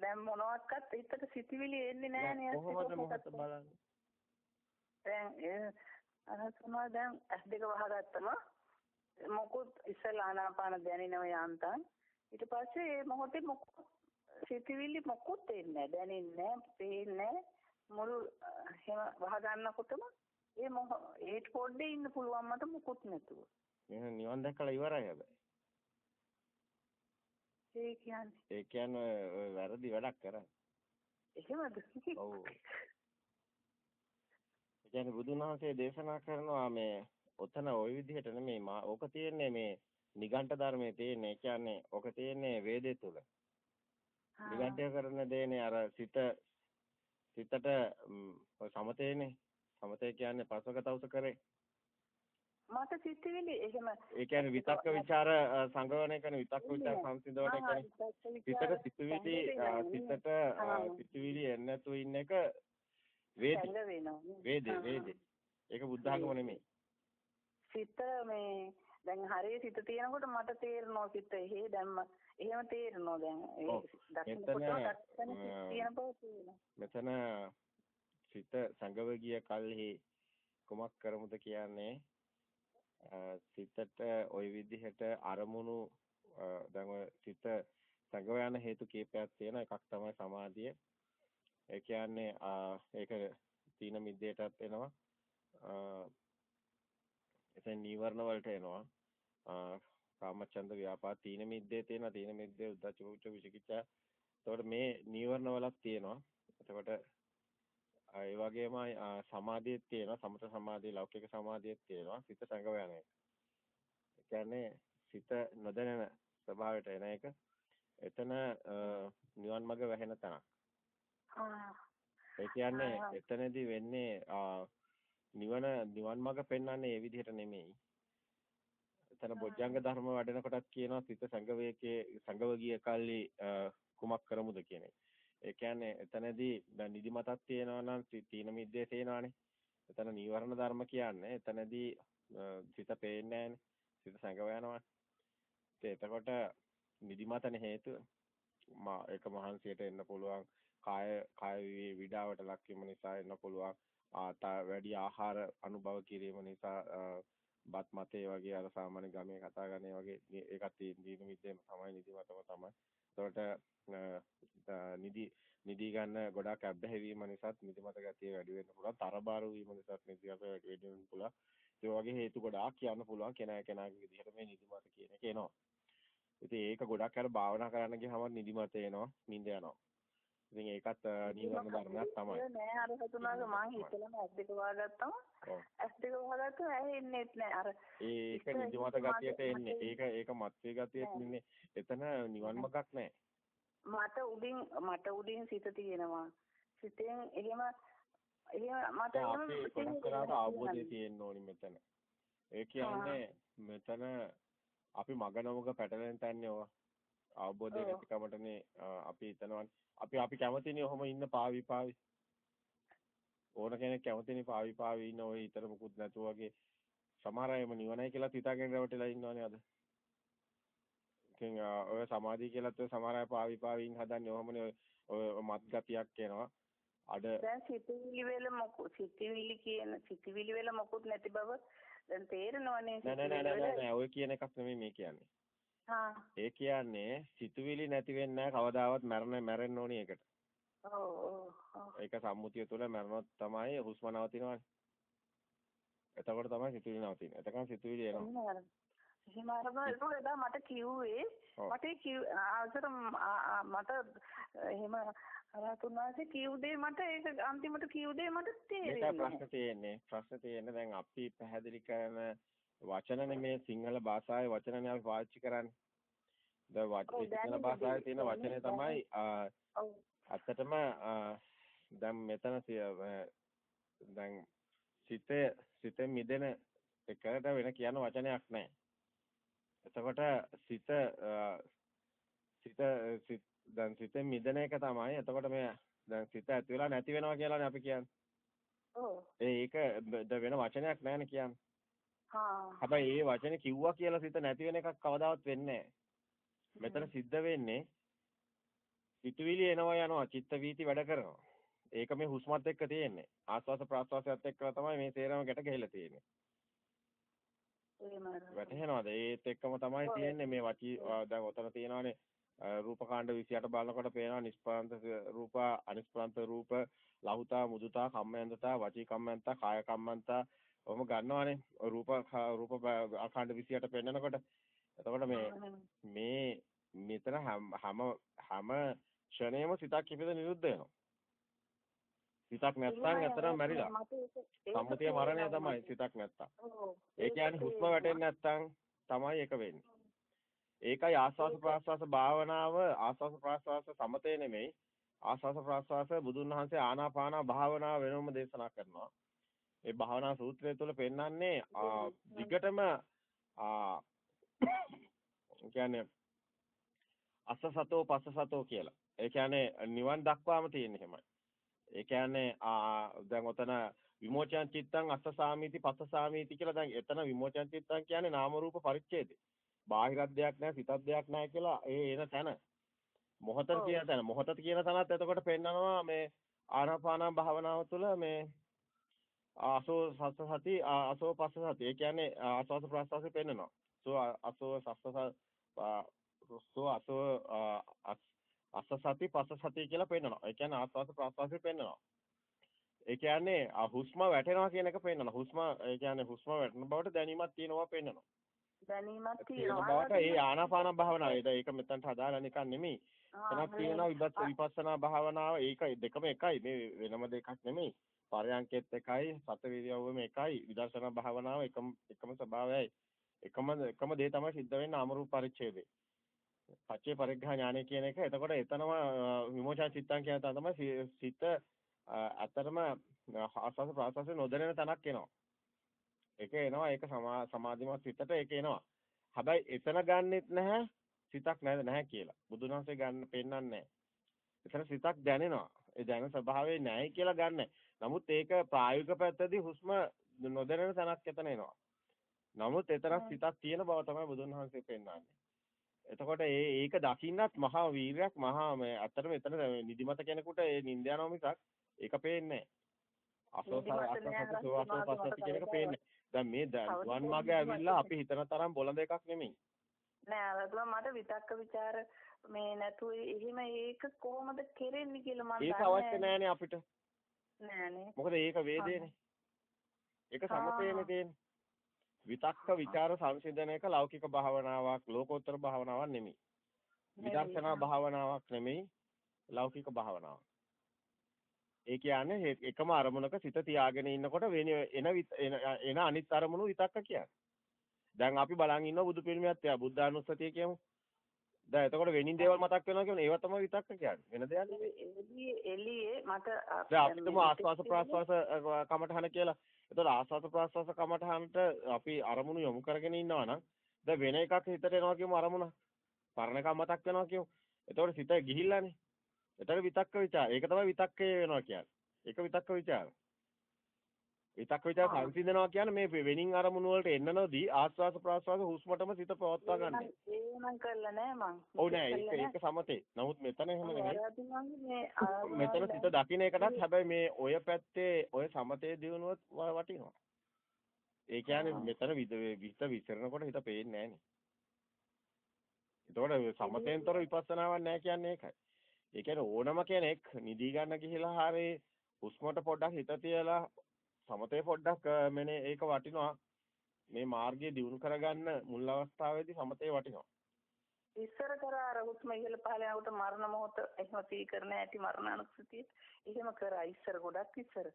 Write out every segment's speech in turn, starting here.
දැන් මොනවත්වත් හිතට සිතිවිලි එන්නේ නැහැ නේ කොහොමද මොහොත බලන්නේ? දැන් ඒ අර තුනවා දැන් ඇස් දෙක වහගත්තම මොකුත් ඉස්සලා ආනාපාන දැනෙනව යාන්තම්. ඊට පස්සේ ඒ මොහොතේ මොකුත් සිතිවිලි මොකුත් එන්නේ දැනෙන්නේ නැහැ පේන්නේ මුළු එහෙම වහගන්නකොටම ඒ මොහ ඒත් පොඩ්ඩේ ඉන්න පුළුවන් මට මොකුත් නැතුව. එහෙනම් නිවන් දැකලා ඉවරයි හැබැයි ඒ කියන්නේ ඒ කියන්නේ ඔය වැරදි වැඩක් කරන්නේ එහෙමද ඔව් ඒ කියන්නේ බුදුන් වහන්සේ දේශනා කරනවා මේ ඔතන ওই විදිහට නෙමෙයි ඕක තියෙන්නේ මේ නිගණ්ඨ ධර්මයේ තියෙන්නේ. ඒ කියන්නේ ඕක තියෙන්නේ වේදේ තුල. නිගණ්ඨය කරන දේනේ අර සිත සිතට සමතේනේ. සමතේ කියන්නේ පස්වක තවුස කරේ. මට සිතිවිලි එහෙම ඒ කියන්නේ විතක්ක ਵਿਚාර සංගවණය කරන විතක්ක විචාර සංසිඳවණය කරන සිතට සිතුවිලි සිතට සිතුවිලි එන්නේ නැතුව ඉන්න එක වේදේ. වේදේ වේදේ. ඒක බුද්ධ ආගම නෙමෙයි. සිත මේ දැන් හරිය සිත තියෙනකොට මට තේරෙනවා සිත එහෙ දැම්ම. එහෙම තේරෙනවා දැන්. ඒ මෙතන සිත සංගව ගිය කල්හි කුමක් කරමුද කියන්නේ සිතට ওই විදිහට අරමුණු දැන් ඔය සිත සංගව යන හේතු කීපයක් තියෙන එකක් තමයි සමාධිය. ඒ කියන්නේ ඒක තීන මිද්දේටත් එනවා. එතෙන් නීවරණ වලට එනවා. කාමචන්ද ව්‍යාපාද තීන මිද්දේ තියෙන තීන මිද්දේ උද්දච්ච කුච්ච විචිකිච්ඡා. එතකොට මේ නීවරණ වලක් තියෙනවා. එතකොට ඒ වගේම සමාධියක් තියෙනවා සමත සමාධිය ලෞකික සමාධියක් තියෙනවා සිත සංගව යන එක. ඒ කියන්නේ සිත නොදැනෙන ස්වභාවයට එන එක. එතන නිවන් මඟ වැහෙන තැනක්. ඒ කියන්නේ එතනදී වෙන්නේ නිවන නිවන් මඟ පෙන්වන්නේ ඒ විදිහට නෙමෙයි. එතන බොජ්ජංග ධර්ම වඩන කොටත් කියනවා සිත සංගවයේ සංගව ගිය කල්ලි කුමක් කරමුද කියන එක. ඒ කියන්නේ එතනදී දැන් නිදිමතක් තියෙනවා නම් තීන මිද්දේ තේනවානේ. එතන නීවරණ ධර්ම කියන්නේ එතනදී සිත පේන්නේ නැහැනේ. සිත සංගව යනවා. එතකොට නිදිමතනේ හේතුව. මා ඒක මහන්සියට එන්න පුළුවන්. කාය කාය විඩාවට ලක් වීම නිසා එන්න පුළුවන්. ආතා වැඩි ආහාර අනුභව කිරීම නිසා බත් මතේ වගේ අර සාමාන්‍ය ගමේ කතා ගන්නේ වගේ ඒකත් දීන මිද්දේම තමයි නිදිමතම තමයි. එතකොට නිදි නිදි ගන්න ගොඩාක් අබ්බැහිවීම නිසාත් නිදිමත ගතිය වැඩි වෙන්න පුළුවන්. තරබාරු වීම නිසාත් නිදිමත වැඩි වෙන්න පුළුවන්. ඒ වගේ හේතු ගොඩාක් කියන්න පුළුවන් කෙනා කෙනාගේ විදිහට මේ නිදිමත කියන එක එනවා. ඉතින් ඒක ගොඩක් අර භාවනා කරන්න ගියාම නිදිමත එනවා, නිින්ද යනවා. ඉතින් ඒකත් නීවරණ ධර්මයක් තමයි. නෑ අර හතුනාග මං හිතලම ඇස් දෙක වහගත්තම ඇස් දෙක වහගත්තම ඇහෙන්නේත් නෑ අර ඒක නිදිමත ගතියට එන්නේ. ඒක ඒක මත්වේ ගතියට ඉන්නේ. එතන නිවන් මගක් නෑ. මට උඩින් මට උඩින් සිත තියෙනවා. සිතෙන් එහෙම එහෙම මට එහෙම කරාට අවබෝධය තියෙන්න ඕනි මෙතන. ඒ කියන්නේ මෙතන අපි මග නමක පැටලෙන තැන්නේ ඔය අවබෝධය නැතිකමටනේ අපි හිතනවා. අපි අපි කැමතිනේ ඔහොම ඉන්න පාවි පාවි. ඕන කෙනෙක් කැමතිනේ පාවි පාවි ඉන්න ඔය ඊතර මුකුත් නැතුව වගේ. සමහර අයම නිවනයි කියලා හිතාගෙන රැවටිලා ඉන්නවනේ අද. ඉතින් ඔය සමාධිය කියලාත් ඔය සමහර අය පාවි පාවි ඉන්න හදන්නේ ඔහොමනේ ඔය මත් ගතියක් එනවා. අඩ දැන් සිතිවිලි වල මොකු සිතිවිලි කියන සිතිවිලි වල මොකුත් නැති බව දැන් තේරෙනවනේ නෑ නෑ නෑ නෑ ඔය කියන එකක් නෙමෙයි මේ කියන්නේ ඒ කියන්නේ සිතුවිලි නැති වෙන්නේ කවදාවත් මැරෙන්න මැරෙන්න ඕනි ඒකට. ඒක සම්මුතිය තුළ මැරුණොත් තමයි හුස්ම නවතිනවනේ. එතකොට තමයි සිතුවිලි නවතින්නේ. එතකන් සිතුවිලි එනවා. අරගෙන එදා මට කිව්වේ මට අවසර මට එහෙම රතුනාසේ කිව් දෙය මට ඒක අන්තිමට කිව් දෙය මට තේරෙන්නේ නැහැ. ප්‍රශ්න තියෙන්නේ. ප්‍රශ්න තියෙන්නේ දැන් අපි පැහැදිලි කරන වචනනේ මේ සිංහල භාෂාවේ වචනනේ අපි පාවිච්චි කරන්නේ. දැන් සිංහල භාෂාවේ තියෙන වචනේ තමයි ඇත්තටම දැන් මෙතන දැන් සිතේ සිතේ මිදෙන එකට වෙන කියන වචනයක් නැහැ. එතකොට සිත සිත දැන් සිතෙන් මිදෙන එක තමයි. එතකොට මේ දැන් සිත ඇති වෙලා නැති වෙනවා කියලානේ අපි කියන්නේ. ඔව්. ඒක වෙන වචනයක් නැහැනේ කියන්නේ. හා. හැබැයි ඒ වචනේ කිව්වා කියලා සිත නැති වෙන එකක් කවදාවත් වෙන්නේ නැහැ. මෙතන සිද්ධ වෙන්නේ සිතුවිලි එනවා යනවා චිත්ත වීති වැඩ කරනවා. ඒක මේ හුස්මත් එක්ක තියෙන්නේ. ආස්වාස ප්‍රාස්වාසයත් එක්කලා තමයි මේ තේරම ගැට ගහලා තියෙන්නේ. වැටහෙනවද? ඒත් එක්කම තමයි තියෙන්නේ මේ වචී දැන් ඔතන තියෙනවානේ රූපකාණ්ඩ 28 බලනකොට පේනවා නිස්පාන්ත රූප අනිස්පාන්ත රූප ලහුතා මුදුතා කම්මයන්තතා වචී කම්මයන්තතා කාය කම්මන්තා ඔහොම ගන්නවානේ රූප රූප අඛණ්ඩ 28 පෙන්නකොට එතකොට මේ මේ මෙතන හැම හැම ක්ෂණයම සිතක් ඉපද නිරුද්ධ වෙනවා? සිතක් නැත්නම් ඇත්තටම මැරිලා. සම්මුතිය මරණය තමයි සිතක් නැත්තම්. ඒ කියන්නේ හුස්ම වැටෙන්නේ නැත්නම් තමයි ඒක වෙන්නේ. ඒකයි ආස්වාස ප්‍රාස්වාස භාවනාව ආස්වාස ප්‍රාස්වාස සමතේ නෙමෙයි. ආස්වාස ප්‍රාස්වාස බුදුන් වහන්සේ ආනාපාන භාවනාව වෙනම දේශනා කරනවා. ඒ භාවනා සූත්‍රය තුළ පෙන්වන්නේ දිගටම කියන්නේ අසසතෝ පස්සසතෝ කියලා. ඒ කියන්නේ නිවන් දක්වාම තියෙන හැමයි. ඒ කියන්නේ දැන් ඔතන විමෝචන චිත්තං අස්සසාමීති පස්සසාමීති කියලා දැන් එතන විමෝචන චිත්තං කියන්නේ නාම රූප පරිච්ඡේදය. බාහිරත් දෙයක් නැහැ සිතත් දෙයක් නැහැ කියලා ඒ එන තැන මොහතර කියන තැන මොහතත කියන තැනත් එතකොට පෙන්නනවා මේ ආනාපාන භාවනාව තුළ මේ ආසෝ සස්ස සති ආසෝ පස්ස සති ඒ කියන්නේ ආස්වාස ප්‍රස්වාසය පෙන්නනවා සෝ ආසෝ සස්ස සෝ ආසෝ අස්ස සති පස්ස සති කියලා පෙන්නනවා ඒ කියන්නේ ආස්වාස ප්‍රස්වාසය පෙන්නනවා ඒ කියන්නේ හුස්ම වැටෙනවා කියන එක පෙන්නනවා හුස්ම ඒ කියන්නේ හුස්ම වැටෙන බවට දැනීමක් තියෙනවා පෙන්නනවා දැනීමක් තියෙනවා. ඒ ආනාපාන භාවනාව. ඒක මෙතනට හදාලා නිකන් නෙමෙයි. එතනක් තියෙනවා විපස්සනා භාවනාව. ඒක දෙකම එකයි. මේ වෙනම දෙකක් නෙමෙයි. පරයන්කෙත් එකයි, සතවිරියවම එකයි. විදර්ශනා භාවනාව එකම එකම ස්වභාවයයි. එකම එකම දේ තමයි සිද්ධ වෙන්නේ අමරූප පරිච්ඡේදේ. පච්චේ පරිග්‍රහ ඥානය කියන එක. එතකොට එතනම විමෝචන චිත්තං කියන තැන තමයි සිත අතරම ආස්වාද ප්‍රාසස්ස නොදැනෙන තැනක් එනවා. ඒක එනවා ඒක සමාධිමත් සිතට ඒක එනවා. හැබැයි එතන ගන්නෙත් නැහැ සිතක් නැද නැහැ කියලා. බුදුන් වහන්සේ ගන්න පෙන්වන්නේ නැහැ. එතන සිතක් දැනෙනවා. ඒ දැනෙන ස්වභාවය නැහැ කියලා ගන්න. නමුත් ඒක ප්‍රායෝගික පැත්තදී හුස්ම නොදැනෙන තැනක් එතන එනවා. නමුත් එතන සිතක් තියෙන බව තමයි බුදුන් වහන්සේ පෙන්වන්නේ. එතකොට ඒ ඒක දකින්නත් මහා වීරයක් මහා මේ අතරම එතන නිදිමත කෙනෙකුට ඒ නිින්ද යනවා මිසක් ඒක පේන්නේ නැහැ. අසෝස අසෝස සෝවාසෝ පස්සති කියන එක පේන්නේ. දැන් මේ වන් මාර්ගය ඇවිල්ලා අපි හිතන තරම් බොළඳ එකක් නෙමෙයි. නෑ අරතුමා මට විතක්ක ਵਿਚාර මේ නැතුව එහෙම ඒක කොහොමද කෙරෙන්නේ කියලා මම ඒක අවශ්‍ය නෑනේ අපිට. නෑනේ. මොකද ඒක වේදේනේ. ඒක සමතේනේ තියෙන්නේ. විතක්ක ਵਿਚාර සංසිඳන එක ලෞකික භාවනාවක් ලෝකෝත්තර භාවනාවක් නෙමෙයි. විදර්ශනා භාවනාවක් නෙමෙයි ලෞකික භාවනාවක්. ඒ කියන්නේ එකම අරමුණක සිත තියාගෙන ඉන්නකොට වෙන එන එන අනිත් අරමුණු විතක්ක කියන්නේ. දැන් අපි බලන් ඉන්න බුදු පිළිමයක් තියා බුද්ධානුස්සතිය කියමු. දැන් එතකොට වෙනින් දේවල් මතක් වෙනවා කියන්නේ ඒවා තමයි විතක්ක කියන්නේ. වෙන දෙයක් නෙවෙයි. එළියේ මට දැන් අපිටම ආස්වාස ප්‍රාස්වාස කමටහන කියලා. එතකොට ආස්වාස ප්‍රාස්වාස කමටහනට අපි අරමුණු යොමු කරගෙන ඉන්නවා නම් දැන් වෙන එකක් හිතට එනවා කියමු අරමුණ. පරණකම් මතක් වෙනවා කියමු. එතකොට සිත ගිහිල්ලානේ. එතකොට විතක්ක ਵਿਚාර. ඒක තමයි විතක්කේ වෙනවා කියන්නේ. ඒක විතක්ක ਵਿਚාර. විතක්ක ਵਿਚාර සංසිඳනවා කියන්නේ මේ වෙනින් අරමුණු වලට එන්න නොදී ආස්වාස ප්‍රාස්වාස හුස්මටම සිත පවත්වා ගන්න. ඒනම් කරලා නෑ මං. ඔව් නෑ ඒක ඒක සමතේ. නමුත් මෙතන එහෙම නෙමෙයි. මෙතන සිත දකින්න එකටත් හැබැයි මේ ඔය පැත්තේ ඔය සමතේ දිනුවත් වටිනවා. ඒ කියන්නේ මෙතන විත විසිරනකොට හිත පේන්නේ නෑනේ. එතකොට සමතෙන්තර විපස්සනාවක් නෑ කියන්නේ ඒකයි. ඒ කියන්නේ ඕනම කෙනෙක් නිදි ගන්න ගිහිලා හරි හුස්මට පොඩ්ඩක් හිත තියලා සමතේ පොඩ්ඩක් මෙනේ ඒක වටිනවා. මේ මාර්ගය දියුණු කරගන්න මුල් අවස්ථාවේදී සමතේ වටිනවා. ඉස්සර කර අර හුස්ම ඉහළ පහළ යනකොට මරණ මොහොත එහෙම සීකරණ ඇති මරණ අනුස්සතිය එහෙම කරා. ඉස්සර ගොඩක් ඉස්සර.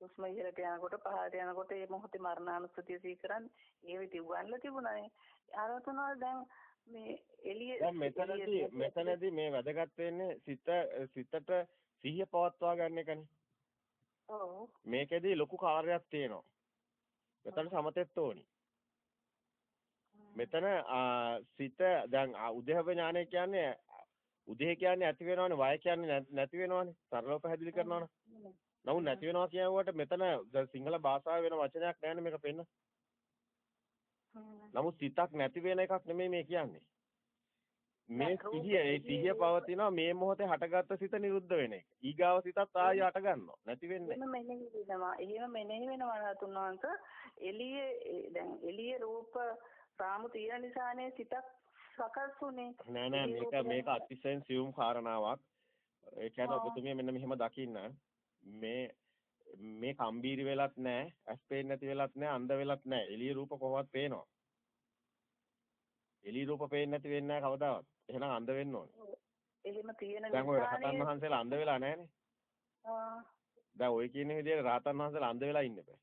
හුස්ම ඉහළට යනකොට පහළට යනකොට ඒ මොහොතේ මරණ අනුස්සතිය සීකරන්නේ ඒ විදිහ උගන්ලා තිබුණානේ. අර තුනවල දැන් මේ එළිය දැන් මෙතනදී මෙතනදී මේ වැදගත් වෙන්නේ සිත සිතට සිහිය පවත්වා ගන්න එකනේ. ඔව්. මේකෙදී ලොකු කාර්යයක් තියෙනවා. මෙතන සමතෙත් ඕනි. මෙතන සිත දැන් උදේව ඥානය කියන්නේ උදේ කියන්නේ ඇති වෙනවනේ වය කියන්නේ නැති වෙනවනේ සරලව පැහැදිලි කරනවනේ. නමුත් නැති වෙනවා කියනකොට මෙතන සිංහල භාෂාවේ වෙන වචනයක් නැහැ මේක පෙන්න. නමුත් සිතක් නැති වෙන එකක් නෙමෙයි මේ කියන්නේ. මේ සිහිය ඒ සිහිය පවතිනවා මේ මොහොතේ හටගත්ත සිත නිරුද්ධ වෙන එක. ඊගාව සිතත් ආයෙ හට ගන්නවා. නැති වෙන්නේ. එහෙම මෙනෙහි වෙනවා. එහෙම මෙනෙහි වෙනවා රහතුන් වහන්සේ. එළියේ දැන් එළියේ රූප රාමු තියෙන නිසානේ සිතක් සකස් උනේ. නෑ නෑ මේක මේක අතිශයින් සියුම් කාරණාවක්. ඒ කියන්නේ ඔබතුමිය මෙන්න මෙහෙම දකින්න මේ මේ කම්බීරි වෙලත් නැහැ, ඇස් පේන්නේ නැති වෙලත් නැහැ, අන්ධ වෙලත් නැහැ. එළිය රූප කොහොමවත් පේනවා. එළිය රූප පේන්නේ නැති වෙන්නේ නැහැ කවදාවත්. එහෙනම් අන්ධ වෙන්න ඕනේ. එහෙම තියෙන දැන් ඔය රහතන් වහන්සේලා අන්ධ වෙලා නැහනේ. ආ දැන් ඔය කියන විදිහට රහතන් වහන්සේලා අන්ධ වෙලා ඉන්න බෑ.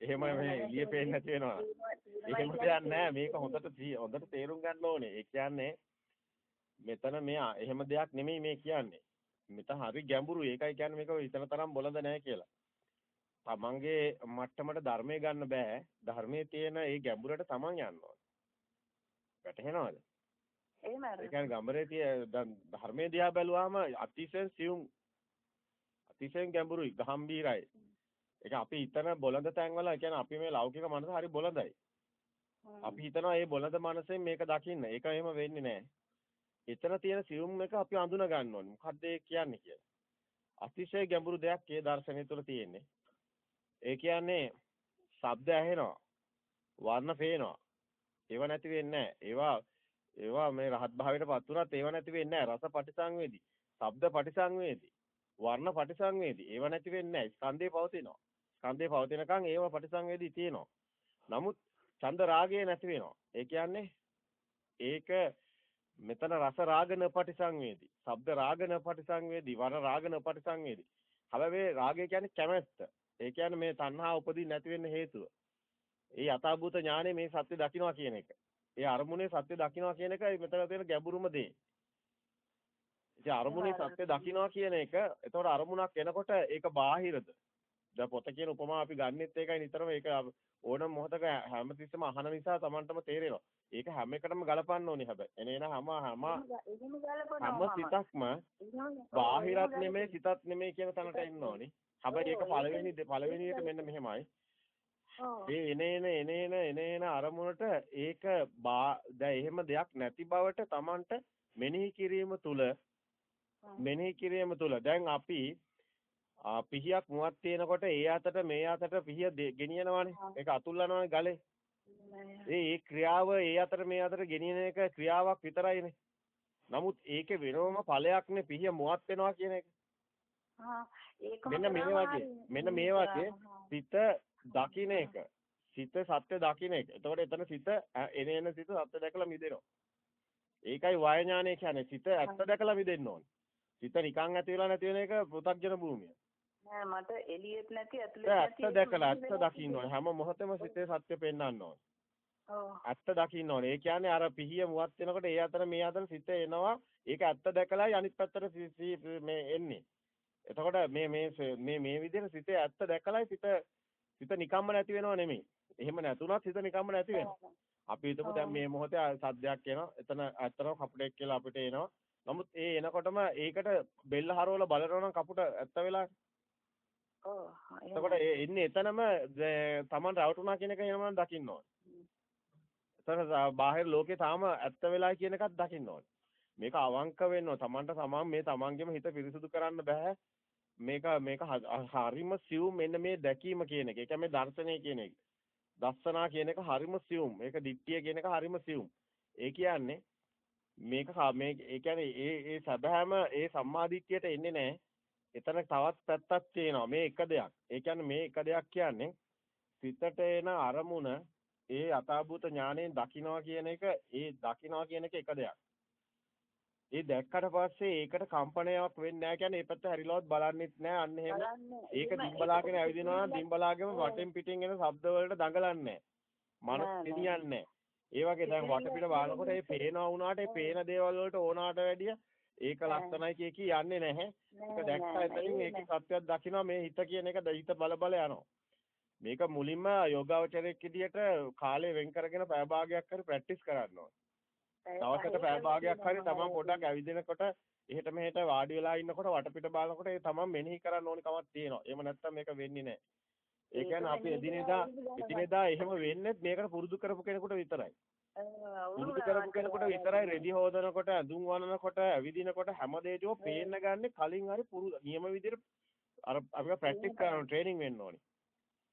එහෙම මේ එළිය පේන්නේ නැති වෙනවා. එහෙම දෙයක් නැහැ. මේක හොඳට හොඳට තේරුම් ගන්න ඕනේ. ඒ කියන්නේ මෙතන මේ එහෙම දෙයක් නෙමෙයි මේ කියන්නේ. මෙතන හරි ගැඹුරු. ඒකයි කියන්නේ මේක හිතන තරම් බොළඳ නැහැ කියලා. තමන්ගේ මට්ටමට ධර්මයේ ගන්න බෑ. ධර්මයේ තියෙන ඒ ගැඹුරට තමන් යන්න ඕනේ. වැටහෙනවද? එහෙම ඒ කියන්නේ ගම්බරේ තිය ධර්මයේ දිහා බැලුවාම අතිශයින් සියුම් අතිශයින් ගැඹුරුයි, ගම්බීරයි. ඒක අපි හිතන බොළඳ තැන්වල ඒ කියන්නේ අපි මේ ලෞකික මනස හරි බොළඳයි. අපි හිතනවා මේ බොළඳ මනසෙන් මේක දකින්න. ඒක එහෙම වෙන්නේ නැහැ. එතන තියෙන සියුම් එක අපි අඳුන ගන්න ඕනේ. මොකද්ද ඒ කියන්නේ කියලා. අතිශය ගැඹුරු දෙයක් ඒ දර්ශනය තුළ තියෙන්නේ. ඒ කියන්නේ ශබ්ද ඇහෙනවා. වර්ණ පේනවා. ඒව නැති වෙන්නේ නැහැ. ඒවා ඒවා මේ රහත් භාවයටපත් උනත් ඒව නැති වෙන්නේ නැහැ. රස පටිසංවේදී. ශබ්ද පටිසංවේදී. වර්ණ පටිසංවේදී. ඒව නැති වෙන්නේ නැහැ. ස්කන්ධේ පවතිනවා. ස්කන්ධේ පවතිනකන් ඒව පටිසංවේදී තියෙනවා. නමුත් චන්ද රාගය නැති වෙනවා. ඒ කියන්නේ ඒක මෙතන රස රාග නපටිසංවේදී. ශබ්ද රාග නපටිසංවේදී. වර්ණ රාග නපටිසංවේදී. හැබැයි රාගය කියන්නේ කැමැත්ත. ඒ කියන්නේ මේ තණ්හා උපදින්න නැති වෙන්න හේතුව. ඒ යථාභූත ඥානෙ මේ සත්‍ය දකින්නවා කියන එක. ඒ අරමුණේ සත්‍ය දකින්නවා කියන එකයි මෙතන තියෙන ගැඹුරුම දේ. ඉතින් අරමුණේ සත්‍ය දකින්නවා කියන එක එතකොට අරමුණක් එනකොට ඒක බාහිරද? දැන් පොත කියන උපමා අපි ගන්නෙත් ඒකයි නිතරම ඒක ඕනම මොහතක හැමතිස්සෙම අහන නිසා Tamanටම තේරෙනවා. ඒක හැම එකටම ගලපන්න ඕනේ හැබැයි. එනේන හැම හැම හැම සිතක්ම බාහිරත් නෙමෙයි සිතත් නෙමෙයි කියන තැනට එන්න ඕනේ. හැබැයි ඒක පළවෙනි පළවෙනියට මෙන්න මෙහෙමයි. ඒ එනේන එනේන එනේන අරමුණට ඒක දැන් එහෙම දෙයක් නැති බවට Tamanට මෙනෙහි කිරීම තුල මෙනෙහි කිරීම තුල දැන් අපි පිහියක් මුවක් තියෙනකොට ඒ අතට මේ අතට පිහිය ගෙනියනවානේ. ඒක අතුල්ලනවානේ ගලේ. ඒ ඒ ක්‍රියාව ඒ අතට මේ අතට ගෙනියන එක ක්‍රියාවක් විතරයිනේ. නමුත් ඒකේ වෙනම ඵලයක්නේ පිහිය මුවත් වෙනවා කියන එක. මෙන්න මේ වගේ. මෙන්න මේ වගේ සිත දකින්න එක සිත සත්‍ය දකින්න එක එතකොට එතන සිත එන එන සිත සත්‍ය දැකලා මිදෙනවා ඒකයි වාය ඥානය කියන්නේ සිත ඇත්ත දැකලා මිදෙන්න ඕනේ සිත නිකන් ඇති වෙලා නැති වෙන එක පෘථග්ජන භූමිය. නෑ මට එළියෙත් නැති ඇතුළෙත් නැති ඇත්ත දැකලා ඇත්ත දකින්න ඕනේ. හැම මොහොතෙම සිතේ සත්‍ය පෙන්වන්න ඕනේ. ඇත්ත දකින්න ඕනේ. ඒ කියන්නේ අර පිහිය මුවත් වෙනකොට ඒ අතර මේ අතර සිත එනවා. ඒක ඇත්ත දැකලායි අනිත් පැත්තට මේ එන්නේ. එතකොට මේ මේ මේ මේ විදිහට සිතේ ඇත්ත දැකලායි සිත සිත නිකම්ම නැති වෙනව නෙමෙයි. එහෙම නැතුණත් සිත නිකම්ම නැති වෙනවා. අපි හිතමු දැන් මේ මොහොතේ සද්දයක් එනවා. එතන ඇත්තටම කපුටෙක් කියලා අපිට එනවා. නමුත් ඒ එනකොටම ඒකට බෙල්ල හරවලා බලනවා නම් කපුට ඇත්ත වෙලා. ඔව්. එතකොට ඒ ඉන්නේ එතනම Taman රවටුණා කියන එක එහෙම දකින්න ඕනේ. එතන බාහිර ලෝකේ තාම ඇත්ත වෙලා කියන එකත් දකින්න ඕනේ. මේක අවංක වෙන්න. Tamanට තමන් මේ තමන්ගේම හිත පිරිසුදු කරන්න බෑ. මේක මේක හරිම සියුම් මෙන්න මේ දැකීම කියන එක. ඒ කියන්නේ දර්ශනය කියන එක. දස්සනා කියන එක හරිම සියුම්. ඒක දිට්ඨිය කියන එක හරිම සියුම්. ඒ කියන්නේ මේක මේ ඒ කියන්නේ ඒ ඒ සබහැම ඒ සම්මාදිට්ඨියට එන්නේ නැහැ. එතන තවත් පැත්තක් තියෙනවා. මේ එක දෙයක්. ඒ කියන්නේ මේ එක දෙයක් කියන්නේ සිතට එන අරමුණ ඒ අතාභූත ඥාණයෙන් දකින්නවා කියන එක ඒ දකින්නවා කියන එක එක දෙයක්. ඒ දැක්කට පස්සේ ඒකට කම්පනයක් වෙන්නේ නැහැ කියන්නේ ඒ පැත්ත හැරිලවත් බලන්නෙත් නැහැ අන්න එහෙම. ඒක දිම්බලාගෙන ඇවිදිනවා දිම්බලාගෙම වටෙන් පිටින් එන ශබ්ද වලට දඟලන්නේ නැහැ. මනස පිළියන්නේ ඒ වගේ දැන් වටපිට බලනකොට ඒ පේනවා වුණාට ඒ පේන දේවල් වලට ඕනාට වැඩිය ඒක ලස්සනයි කිය කී යන්නේ නැහැ. ඒක දැක්කා එතනින් ඒකේ සත්‍යයක් දකිනවා මේ හිත කියන එක හිත බල බල යනවා. මේක මුලින්ම යෝගාවචරයක් විදියට කාලය වෙන් කරගෙන පැය භාගයක් හරි ප්‍රැක්ටිස් කරන්න ඕනේ. දවසකට පැය භාගයක් හරි තමන් පොඩක් ඇවිදිනකොට එහෙට මෙහෙට වාඩි වෙලා ඉන්නකොට වටපිට බලනකොට ඒ තමන් මෙනෙහි කරන්න ඕනි කමක් තියෙනවා. එහෙම නැත්නම් මේක වෙන්නේ නැහැ. ඒ කියන්නේ අපි එදිනෙදා එදිනෙදා එහෙම වෙන්නේ මේකට පුරුදු කරපු කෙනෙකුට විතරයි. පුරුදු කරපු කෙනෙකුට විතරයි රෙදි හොදනකොට ඇඳුම් වනනකොට ඇවිදිනකොට හැමදේටම පේන්න ගන්න කලින් හරි පුරුදු නියම විදිහට අර අපිට ප්‍රැක්ටිස් කරනවා ට්‍රේනින් වෙන්න ඕනේ.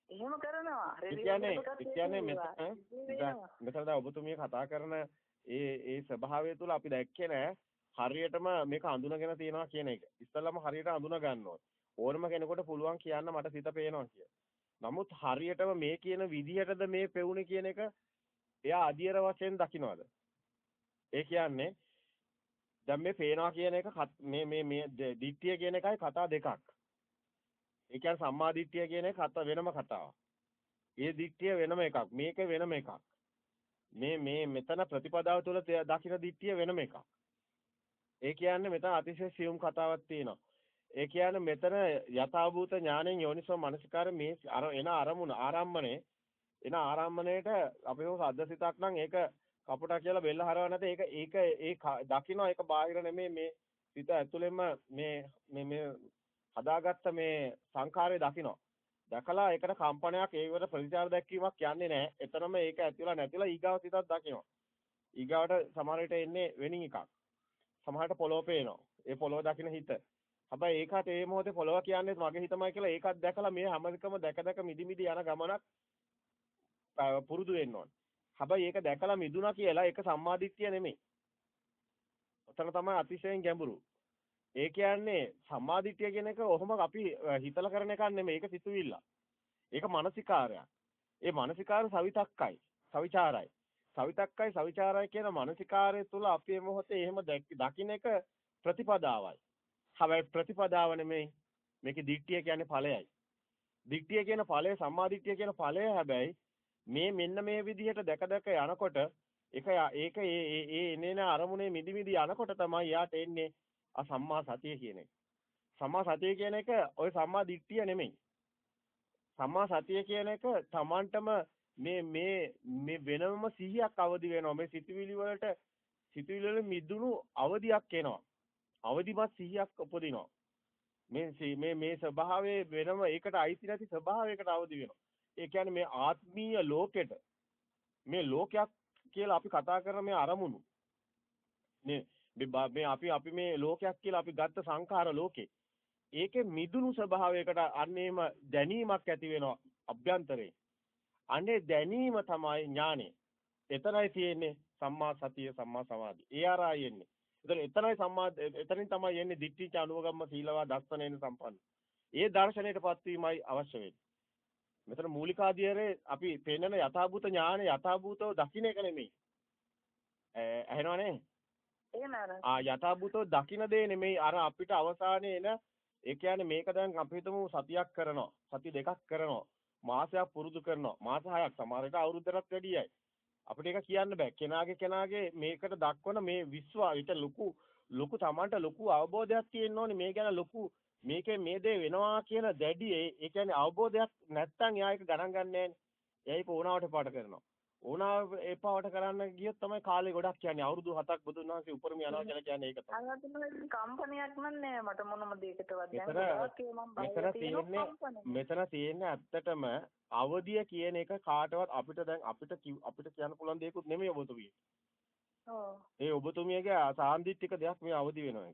එහෙම කරනවා. කියන්නේ කියන්නේ මෙතන මෙතන ඔබතුමිය කතා කරන ඒ ඒ ස්වභාවය තුල අපි දැක්කේ නෑ හරියටම මේක අඳුනගෙන තියනවා කියන එක. ඉස්සෙල්ලාම හරියට අඳුන ගන්න ඕනේ. ඕනම කෙනෙකුට පුළුවන් කියන්න මට සිත පේනවා කිය. නමුත් හරියටම මේ කියන විදිහටද මේ පෙවුනේ කියන එක එයා අධියර වශයෙන් දකින්නවද? ඒ කියන්නේ දැන් මේ පේනවා කියන එක මේ මේ මේ දිට්ඨිය කියන එකයි කතා දෙකක්. ඒ කියන්නේ සම්මා දිට්ඨිය කියන එක කතා වෙනම කතාවක්. ඒ දිට්ඨිය වෙනම එකක්. මේක වෙනම එකක්. මේ මේ මෙතන ප්‍රතිපදාව තුළ දකින්න දිට්ඨිය වෙනම එකක්. ඒ කියන්නේ මෙතන අතිශය සියුම් කතාවක් තියෙනවා. ඒ කියන්නේ මෙතන යථාභූත ඥාණයෙන් යෝනිසෝ මනසිකාර මේ එන අරමුණ ආරම්මණය එන ආරම්මණයට අපේ සද්දසිතක් නම් ඒක කපුටා කියලා බෙල්ල හරව නැත ඒක ඒක ඒ දකින්න ඒක බාහිර නෙමෙයි මේ සිත ඇතුළෙන්ම මේ මේ මේ හදාගත්ත මේ සංඛාරය දකින්න දැකලා ඒකට කම්පනයක් ඒකට ප්‍රතිචාර දැක්වීමක් යන්නේ නැහැ එතරම් ඒක ඇතිවලා නැතිලා ඊගාව සිතක් දකින්න ඊගාවට සමහර විට එන්නේ වෙනින් එකක් සමහරට පොළොව පේනවා ඒ පොළොව දකින්න හිත හැබැයි ඒකට ඒ මොහොතේ පොළොව කියන්නේ මගේ හිතමයි කියලා ඒකත් දැකලා මේ හැමදෙකම දැක දැක මිදි මිදි යන ගමනක් පුරුදු වෙන්න ඕනේ. හැබැයි ඒක දැකලා මිදුණා කියලා ඒක සම්මාදිට්ඨිය නෙමෙයි. ඔතන තමයි අතිශයින් ගැඹුරු. ඒ කියන්නේ සම්මාදිට්ඨිය කියන එක ඔහොම අපි හිතලා කරන එකක් නෙමෙයි. ඒක සිතුවිල්ල. ඒක මානසිකාරයක්. ඒ මානසිකාර සවිතක්කයි. සවිචාරයි. සවිතක්කයි සවිචාරයි කියන මානසිකාරය තුළ අපි මොහොතේ එහෙම දකින්න එක ප්‍රතිපදාවයි. හැබැයි ප්‍රතිපදාව නෙමෙයි. මේකේ දිට්ඨිය කියන්නේ ඵලයයි. දිට්ඨිය කියන ඵලය සම්මාදිට්ඨිය කියන ඵලය හැබැයි මේ මෙන්න මේ විදිහට දැක දැක යනකොට ඒක ඒක ඒ ඒ එනේන අරමුණේ මිදි මිදි යනකොට තමයි යාට එන්නේ ආ සම්මා සතිය කියන එක. සම්මා සතිය කියන එක ওই සම්මා දිට්ඨිය නෙමෙයි. සම්මා සතිය කියන එක Tamanටම මේ මේ මේ වෙනම සිහියක් අවදි වෙනවා. මේ සිතුවිලි වලට සිතුවිලි වල මිදුණු අවදියක් එනවා. අවදිමත් සිහියක් උපදිනවා. මේ මේ මේ ස්වභාවයේ වෙනම ඒකට අයිති නැති ස්වභාවයකට අවදි වෙනවා. ඒ කියන්නේ මේ ආත්මීය ලෝකෙට මේ ලෝකයක් කියලා අපි කතා කරන මේ අරමුණු මේ මේ අපි අපි මේ ලෝකයක් කියලා අපි ගත්ත සංඛාර ලෝකේ ඒකේ මිදුණු ස්වභාවයකට අන්නේම දැනීමක් ඇති වෙනවා අභ්‍යන්තරේ. අනේ දැනීම තමයි ඥානෙ එතනයි තියෙන්නේ සම්මා සතිය සම්මා සමාධි ඒ ආරයි එන්නේ. එතන එතනයි සම්මා එතනින් තමයි එන්නේ දිට්ඨිච අනුවගම්ම සීලවා දස්සනේන සම්පන්න. ඒ දර්ශනයටපත් වීමයි අවශ්‍ය වෙන්නේ. මෙතන මූලිකාධ්‍යයනේ අපි පෙන්වන යථාභූත ඥාන යථාභූතව දකින්න එක නෙමෙයි. ඇහෙනවනේ? එහෙම ආ යථාභූතව දකින්න දේ නෙමෙයි අර අපිට අවසානයේ එන ඒ කියන්නේ මේක දැන් අපි හිතමු සතියක් කරනවා. සති දෙකක් කරනවා. මාසයක් පුරුදු කරනවා. මාස 6ක් සමහරට අවුරුද්දකට වැඩියයි. අපිට ඒක කියන්න බෑ. කෙනාගේ කෙනාගේ මේකට දක්වන මේ විශ්වාසයට ලොකු ලොකු Tamanට ලොකු අවබෝධයක් තියෙන්න ඕනේ. මේ ගැන ලොකු මේකේ මේ දේ වෙනවා කියන දැඩි ඒ කියන්නේ අවබෝධයක් නැත්තම් එයා ඒක ගණන් ගන්නෑ එයා ඒක ඕනාවට පාට කරනවා ඕනාව එපාවට කරන්න ගියොත් තමයි කාලේ ගොඩක් යන්නේ අවුරුදු 7ක් බුදුන් වහන්සේ උපරිම යනවා කියලා කියන්නේ ඒක තමයි අන්නතම කම්පනියක් නෑ මට මොනම දෙයකටවත් මෙතන තියෙන්නේ මෙතන තියෙන්නේ ඇත්තටම අවදිය කියන එක කාටවත් අපිට දැන් අපිට අපිට කියන්න පුළුවන් දෙයක්වත් නෙමෙයි ඔබතුමිය. ඔව්. ඒ ඔබතුමියගේ සාන්දිටික දෙයක් මේ අවදි වෙනවා.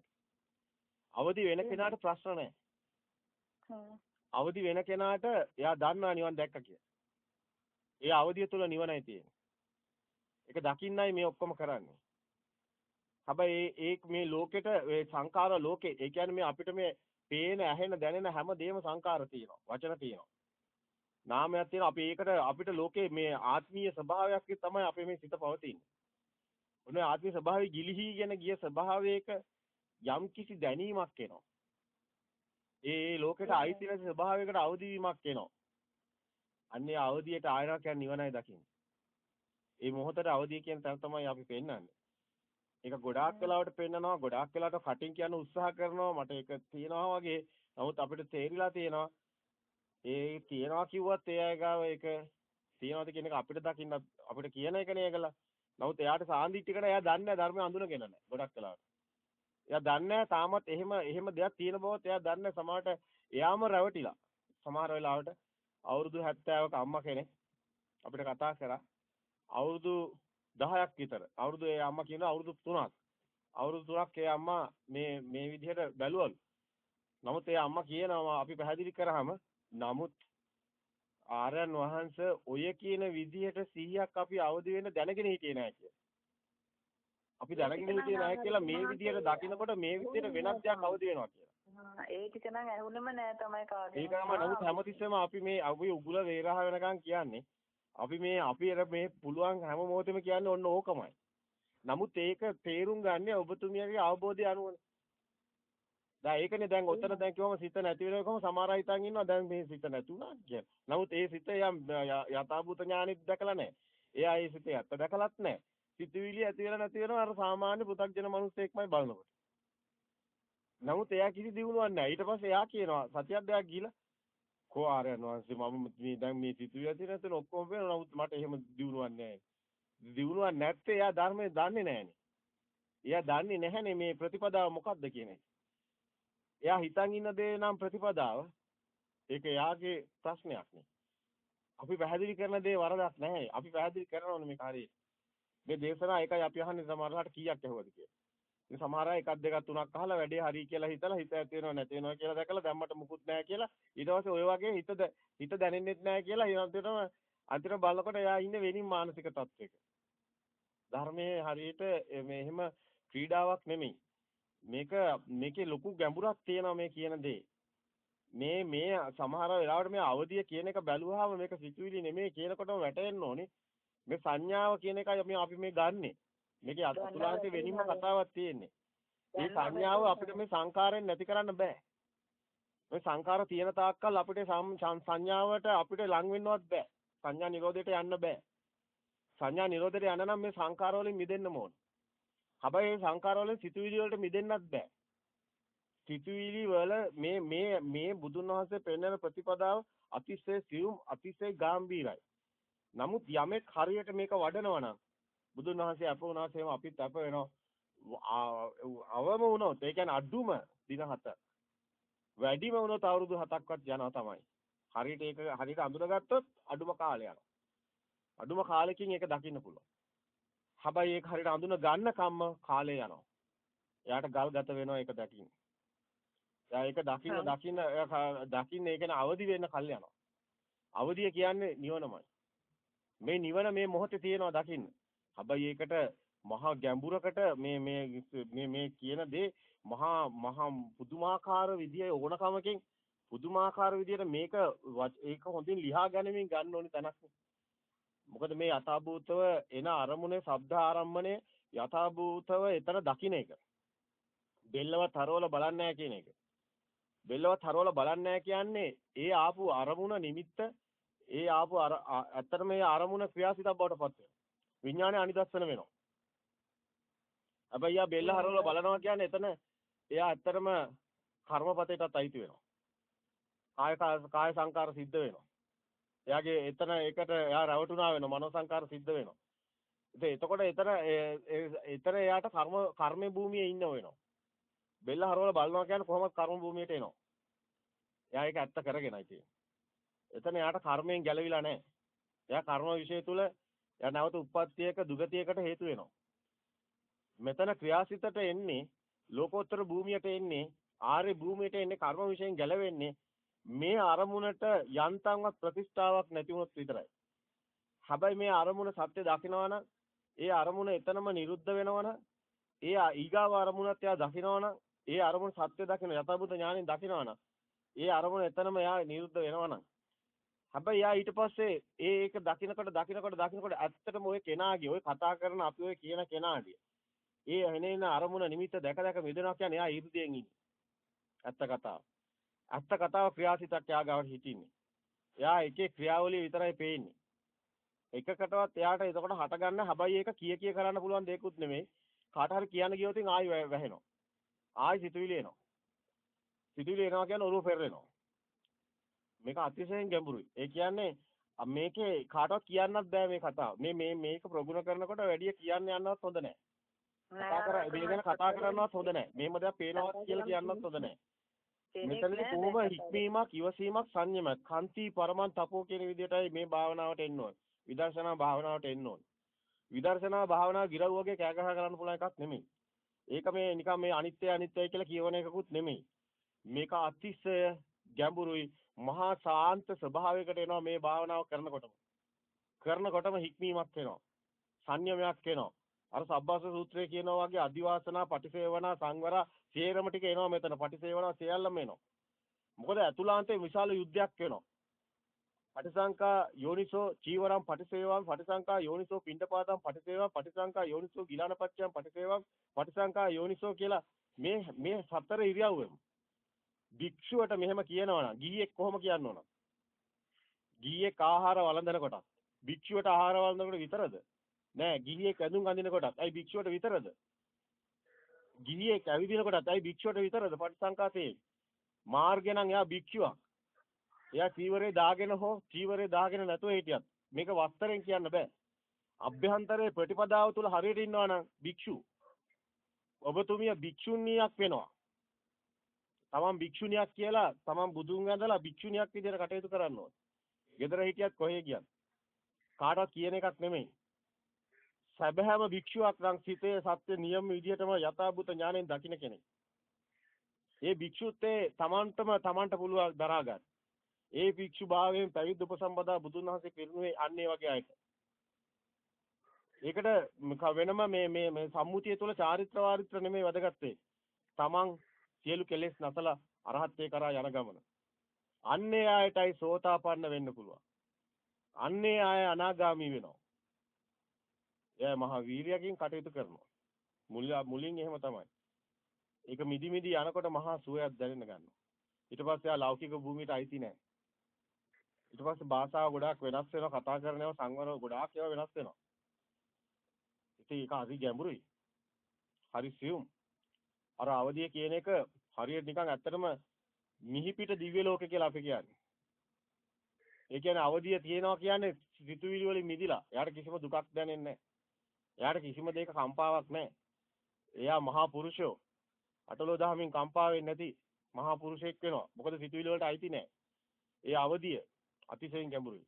අවදි වෙන කෙනාට ප්‍රශ්න නැහැ. අවදි වෙන කෙනාට එයා දන්නා නිවන් දැක්ක කියලා. ඒ අවදිය තුල නිවනයි තියෙන්නේ. ඒක දකින්නයි මේ ඔක්කොම කරන්නේ. හැබැයි ඒ මේ ලෝකෙට මේ සංකාර ලෝකේ ඒ කියන්නේ මේ අපිට මේ පේන ඇහෙන දැනෙන හැම දෙයක්ම සංකාර තියෙනවා. වචන තියෙනවා. නාමයක් තියෙනවා. අපි ඒකට අපිට ලෝකේ මේ ආත්මීය ස්වභාවයක් තමයි අපේ මේ සිත පවතින්නේ. ඔන්න ආත්මීය ස්වභාවය ගිලිහි කියන ගිය ස්වභාවයක යම් කිසි දැනීමක් එනවා. ඒ ලෝකෙට අයිති නැති ස්වභාවයකට අවදි වීමක් එනවා. අන්නේ අවදියට ආයනා කියන්නේ නිවනයි දකින්නේ. ඒ මොහොතට අවදිය කියන තැන තමයි අපි පෙන්වන්නේ. ඒක ගොඩාක් වෙලාවට පෙන්නනවා ගොඩාක් වෙලාවට කටින් කියන්න උත්සාහ කරනවා මට ඒක තියෙනවා වගේ. නමුත් අපිට තේරිලා තියෙනවා ඒ තියනවා කිව්වත් ඒ අය ගාව ඒක තියනවාද කියන එක අපිට දකින්න අපිට කියන එකනේ ඒකලා. නමුත් එයාට සාන්දිටිකට එයා දන්නේ ධර්මය අඳුනගෙන නැහැ. ගොඩක් වෙලාවට. එයා දන්නේ තාමත් එහෙම එහෙම දෙයක් තියෙන බවත් එයා දන්නේ සමහරට එයාම රැවටිලා. සමහර වෙලාවට අවුරුදු 70ක අම්මා කෙනෙක් අපිට කතා කරා. අවුරුදු 10ක් විතර. අවුරුදු ඒ අම්මා කියනවා අවුරුදු 3ක්. අවුරුදු 3ක් ඒ අම්මා මේ මේ විදිහට බැලුවලු. නමුත් ඒ අම්මා කියනවා අපි පැහැදිලි කරාම නමුත් ආර්යයන් වහන්සේ ඔය කියන විදිහට 100ක් අපි අවදි වෙන්න දැනගෙන හිටියේ නැහැ කියලා. අපි දැනගෙන හිටියේ නැහැ කියලා මේ විදිහට දකිනකොට මේ විදිහට වෙනස් දෙයක් අවදි වෙනවා කියලා. ඒ ටික නම් ඇහුනෙම නෑ තමයි කාගේ. ඒකම නමුත් හැමතිස්සෙම අපි මේ අපි උගුල වේරහ වෙනකන් කියන්නේ අපි මේ අපි මේ පුළුවන් හැම මොහොතෙම කියන්නේ ඔන්න ඕකමයි. නමුත් ඒක තේරුම් ගන්න ඔබතුමියගේ අවබෝධය අනුවනේ. දැන් ඒකනේ දැන් ඔතන දැන් කිව්වම සිත නැති වෙනකම සමහර අය හිතන් ඉන්නවා දැන් මේ සිත නැතුණා කියලා. නමුත් ඒ සිත යථාභූත ඥානෙත් දැකලා නැහැ. එයා ඒ සිතේ ඇත්ත දැකලත් නැහැ. සිතුවිලි ඇති වෙලා නැති වෙනවා අර සාමාන්‍ය පෘථග්ජන මිනිස්සෙක්මයි බලනකොට. නමුත් එයා කිසි දියුණුවක් නැහැ. ඊට පස්සේ එයා කියනවා සතියක් දෙයක් ගිහිලා කෝ ආරයන් වහන්සේ මම මේ දැන් මේ සිතුවිලි ඇති නැතන ඔක්කොම වෙනවා. නමුත් මට එහෙම දියුණුවක් නැහැ. දියුණුවක් නැත්තේ එයා ධර්මයේ දන්නේ නැහනේ. එයා දන්නේ නැහනේ මේ ප්‍රතිපදාව මොකක්ද කියන එක. එයා හිතන් ඉන්න දේ නම් ප්‍රතිපදාව ඒක එයාගේ ප්‍රශ්නයක් නේ. අපි පැහැදිලි කරන දේ වරදක් නැහැ. අපි පැහැදිලි කරනවනේ මේක හරියට. මේ දේශනා එකයි අපි අහන්නේ සමහරලාට කීයක් ඇහුවද කියලා. ඉතින් සමහර අය එකක් දෙකක් තුනක් අහලා වැඩේ හරි කියලා හිතලා හිත ඇති වෙනව නැති වෙනව කියලා දැකලා දැම්මට මුකුත් නැහැ කියලා ඊට පස්සේ ඔය වගේ හිත හිත දැනෙන්නෙත් නැහැ කියලා ඊළඟටම අන්තිම බලනකොට එයා ඉන්නේ වෙනින් මානසික තත්වයක. ධර්මයේ හරියට මේ එහෙම ක්‍රීඩාවක් නෙමෙයි. මේක මේකේ ලොකු ගැඹුරක් තියෙනවා මේ කියන දේ. මේ මේ සමහර වෙලාවට මේ අවදිය කියන එක බැලුවාම මේක සිතුවිලි නෙමෙයි කියනකොටම වැටෙන්න ඕනේ. මේ සංඥාව කියන එකයි අපි අපි මේ ගන්නෙ. මේකේ අතුලාන්තේ වෙනින්ම කතාවක් තියෙන්නේ. මේ සංඥාව අපිට මේ සංකාරයෙන් නැති කරන්න බෑ. මේ සංකාර තියෙන තාක්කල් අපිට සංඥාවට අපිට ලං වෙන්නවත් බෑ. සංඥා නිරෝධයට යන්න බෑ. සංඥා නිරෝධයට යන්න නම් මේ සංකාර වලින් මිදෙන්න ඕන. හැබැයි මේ සංකාර වලින් සිතුවිලි වලට මිදෙන්නත් බෑ. සිතුවිලි වල මේ මේ මේ බුදුන් වහන්සේ පෙන්වන ප්‍රතිපදාව අතිශය සියුම් අතිශය ගැඹීරයි. නමුත් යමෙක් හරියට මේක වඩනවා නම් බුදුන් වහන්සේ අප වුණාසේම අපිත් අප වෙනවා. අවම වුණොත් ඒ කියන්නේ අඩුම දින හත. වැඩිම වුණොත් අවුරුදු 7ක්වත් යනවා තමයි. හරියට ඒක හරියට අඳුනගත්තොත් අඩුම කාලය යනවා. අඩුම කාලෙකින් ඒක දකින්න පුළුවන්. හැබැයි ඒක හරියට අඳුන ගන්න කම්ම කාලය යනවා. එයාට ගල් ගත වෙනවා ඒක දකින්න. එයා ඒක දකින්න දකින්න දකින්න ඒ කියන්නේ අවදි වෙන්න කල් යනවා. අවදිය කියන්නේ නිවනමයි. මේ නිවන මේ මොහොතේ තියෙනවා දකින්න හැබැයි ඒකට මහා ගැඹුරකට මේ මේ මේ මේ කියන දේ මහා මහා පුදුමාකාර විදියේ ඕනකමකින් පුදුමාකාර විදියට මේක ඒක හොඳින් ලියා ගැනීමෙන් ගන්න ඕනි තැනක්. මොකද මේ යථාභූතව එන අරමුණේ ශබ්ද ආරම්මණය යථාභූතව එතන දකින්න එක. බෙල්ලවත් හරවල බලන්නේ කියන එක. බෙල්ලවත් හරවල බලන්නේ කියන්නේ ඒ ආපු අරමුණ නිමිත්ත ඒ ආපු අර ඇත්තට මේ අරමුණ ක්‍රියාසිතක් බවට පත් වෙනවා. විඥානය අනිදස්සන වෙනවා. හැබැයි යා බෙල්ල හරවලා බලනවා කියන්නේ එතන එයා ඇත්තටම කර්මපතේටත් අයිති වෙනවා. කාය කාය සංකාර සිද්ධ වෙනවා. එයාගේ එතන ඒකට එයා රැවටුණා වෙනවා මනෝ සංකාර සිද්ධ වෙනවා. ඉතින් එතකොට එතන එතන එයාට කර්ම කර්ම භූමියේ ඉන්න වෙනවා. බෙල්ල හරවලා බලනවා කියන්නේ කොහොමද කර්ම භූමියට එනවා. එයා ඒක ඇත්ත කරගෙනයි තියෙන්නේ. එතන එයාට කර්මයෙන් ගැලවිලා නැහැ. එයා කර්ම විශේෂ තුල එයා නැවත උප්පත්තියක දුගතියකට හේතු වෙනවා. මෙතන ක්‍රියාසිතට එන්නේ ලෝකෝත්තර භූමියට එන්නේ ආර්ය භූමියට එන්නේ කර්ම විශ්යෙන් ගැලවෙන්නේ මේ අරමුණට යන්තම්වත් ප්‍රතිෂ්ඨාවක් නැති වුණොත් විතරයි. හැබැයි මේ අරමුණ සත්‍ය දකිනවනම් ඒ අරමුණ එතනම නිරුද්ධ වෙනවනම් ඒ ඊගාව අරමුණත් එයා දකිනවනම් ඒ අරමුණ සත්‍ය දකින යථාභූත ඥාණයෙන් දකිනවනම් ඒ අරමුණ එතනම එයා නිරුද්ධ වෙනවනම් හැබැයි යා ඊට පස්සේ ඒ ඒක දකින්නකොට දකින්නකොට දකින්නකොට ඇත්තටම ওই කෙනාගේ ওই කතා කරන අපි ওই කියන කෙනාගේ ඒ එනේන අරමුණ නිමිත්ත දැක දැක මිදෙනවා කියන්නේ එයා ඊර්දයෙන් ඉන්නේ. ඇත්ත කතාව. ඇත්ත කතාව ක්‍රියාසිතක් එයා ගාවට හිටින්නේ. එයා එකේ ක්‍රියාවලිය විතරයි පේන්නේ. එකකටවත් එයාට එතකොට හට ගන්න හැබැයි ඒක කිය කිය කරන්න පුළුවන් දෙයක්වත් නෙමෙයි. කාට හරි කියන්න ගියොත් ආයි වැහෙනවා. ආයි සිතුවිලි එනවා. සිතුවිලි එනවා කියන්නේ ඔරුව පෙරලෙනවා. මේක අතිශයින් ගැඹුරුයි. ඒ කියන්නේ මේකේ කාටවත් කියන්නත් බෑ මේ කතාව. මේ මේ මේක ප්‍රගුණ කරනකොට වැඩි කියන්න යන්නවත් හොඳ නෑ. කතා කර මේ ගැන කතා කරන්නවත් හොඳ නෑ. මේම දෙයක් පේනවා කියලා කියන්නත් හොඳ නෑ. මෙතනදී කොහොම හික්මීමක්, ඉවසීමක්, සංයමයක්, කාන්ති පරමන් තපෝ කියන විදිහටයි මේ භාවනාවට එන්න ඕනේ. විදර්ශනා භාවනාවට එන්න ඕනේ. විදර්ශනා භාවනා ගිරව් වගේ කෑ ගහ කරන්න පුළුවන් එකක් නෙමෙයි. ඒක මේ නිකන් මේ අනිත්‍ය අනිත්‍යයි කියලා කියවන එකකුත් නෙමෙයි. මේක අතිශය ගැඹුරුයි මහා සාන්ත ස්වභාවයකට එනවා මේ භාවනාව කරනකොටම. කරනකොටම හික්මීමක් වෙනවා. සංයමයක් වෙනවා. අර සබ්බාස සූත්‍රයේ කියනවා වගේ අදිවාසනා පටිසේවනා සංවර සේරම ටික එනවා මෙතන පටිසේවනා සියල්ලම එනවා. මොකද අතුලාන්තේ විශාල යුද්ධයක් වෙනවා. පටිසංකා යෝනිසෝ චීවරම් පටිසේවම් පටිසංකා යෝනිසෝ පිණ්ඩපාතම් පටිසේවම් පටිසංකා යෝනිසෝ ගිලානපච්චයම් පටිසේවම් පටිසංකා යෝනිසෝ කියලා මේ මේ සතර ඉරියව්වෙම භික්ෂුවට මෙහෙම කියනවනම් ගිහියෙක් කොහොම කියන්න ඕන? ගිහියෙක් ආහාර වළඳනකොට භික්ෂුවට ආහාර වළඳනකොට විතරද? නෑ ගිහියෙක් ඇඳුම් අඳිනකොටත් අයි භික්ෂුවට විතරද? ගිහියෙක් ඇවිදිනකොටත් අයි භික්ෂුවට විතරද? පටිසංකාතේ මාර්ගේ නම් එයා භික්ෂුවක්. එයා චීවරේ දාගෙන හෝ චීවරේ දාගෙන නැතුව හිටියත් මේක වස්තරෙන් කියන්න බෑ. අභ්‍යන්තරයේ ප්‍රතිපදාව තුල හරියට ඉන්නවා නම් භික්ෂු ඔබතුමිය භික්ෂුණියක් වෙනවා. තමන් භික්ෂුණියක් කියලා තමන් බුදුන් වැඳලා භික්ෂුණියක් විදිහට කටයුතු කරන්න ඕනේ. ගෙදර හිටියත් කොහේ ගියත් කාටවත් කියන එකක් නෙමෙයි. සැබෑම භික්ෂුවක් නම් සිතේ සත්‍ය නියම විදිහටම යථාභූත ඥාණයෙන් දකින්න කෙනෙක්. ඒ භික්ෂුත්වයේ තමන්ටම තමන්ට පුළුවන් දරා ගන්න. ඒ භික්ෂු භාවයෙන් පැවිදි උපසම්පදා බුදුන් වහන්සේ පිරිනුවේ අන්නේ වගේ අයට. ඒකට වෙනම මේ මේ මේ සම්මුතිය තුළ චාරිත්‍ර වාරිත්‍ර නෙමෙයි වැදගත්තේ. තමන් සියලු කෙලෙස් නැසලා අරහත්ත්වේ කරා යන ගමන. අන්නේ ආයතයි සෝතාපන්න වෙන්න පුළුවන්. අන්නේ ආය අනාගාමි වෙනවා. එයා මහා වීරියකින් කටයුතු කරනවා. මුල මුලින් එහෙම තමයි. ඒක මිදි මිදි යනකොට මහා සුවයක් දැනෙන්න ගන්නවා. ඊට පස්සේ ආ ලෞකික භූමියට අයිති නැහැ. ඊට පස්සේ භාෂාව ගොඩාක් වෙනස් වෙනවා කතා කරන ඒවා සංවර ගොඩාක් ඒවා වෙනස් වෙනවා. ඉතින් ඒක හරි ගැඹුරුයි. හරි සියුම්. අර අවදිය කියන එක හරියට නිකන් ඇත්තටම මිහිපිට දිව්‍ය ලෝක කියලා අපි කියන්නේ. ඒ කියන්නේ අවදිය තියෙනවා කියන්නේ සිතුවිලි වලින් මිදිලා. එයාට කිසිම දුකක් දැනෙන්නේ නැහැ. එයාට කිසිම දෙයක කම්පාවක් නැහැ. එයා මහා පුරුෂයෝ. අටලෝ දහමින් කම්පා වෙන්නේ නැති මහා පුරුෂයෙක් වෙනවා. මොකද සිතුවිලි වලට අයිති නැහැ. ඒ අවදිය අතිශයින් ගැඹුරුයි.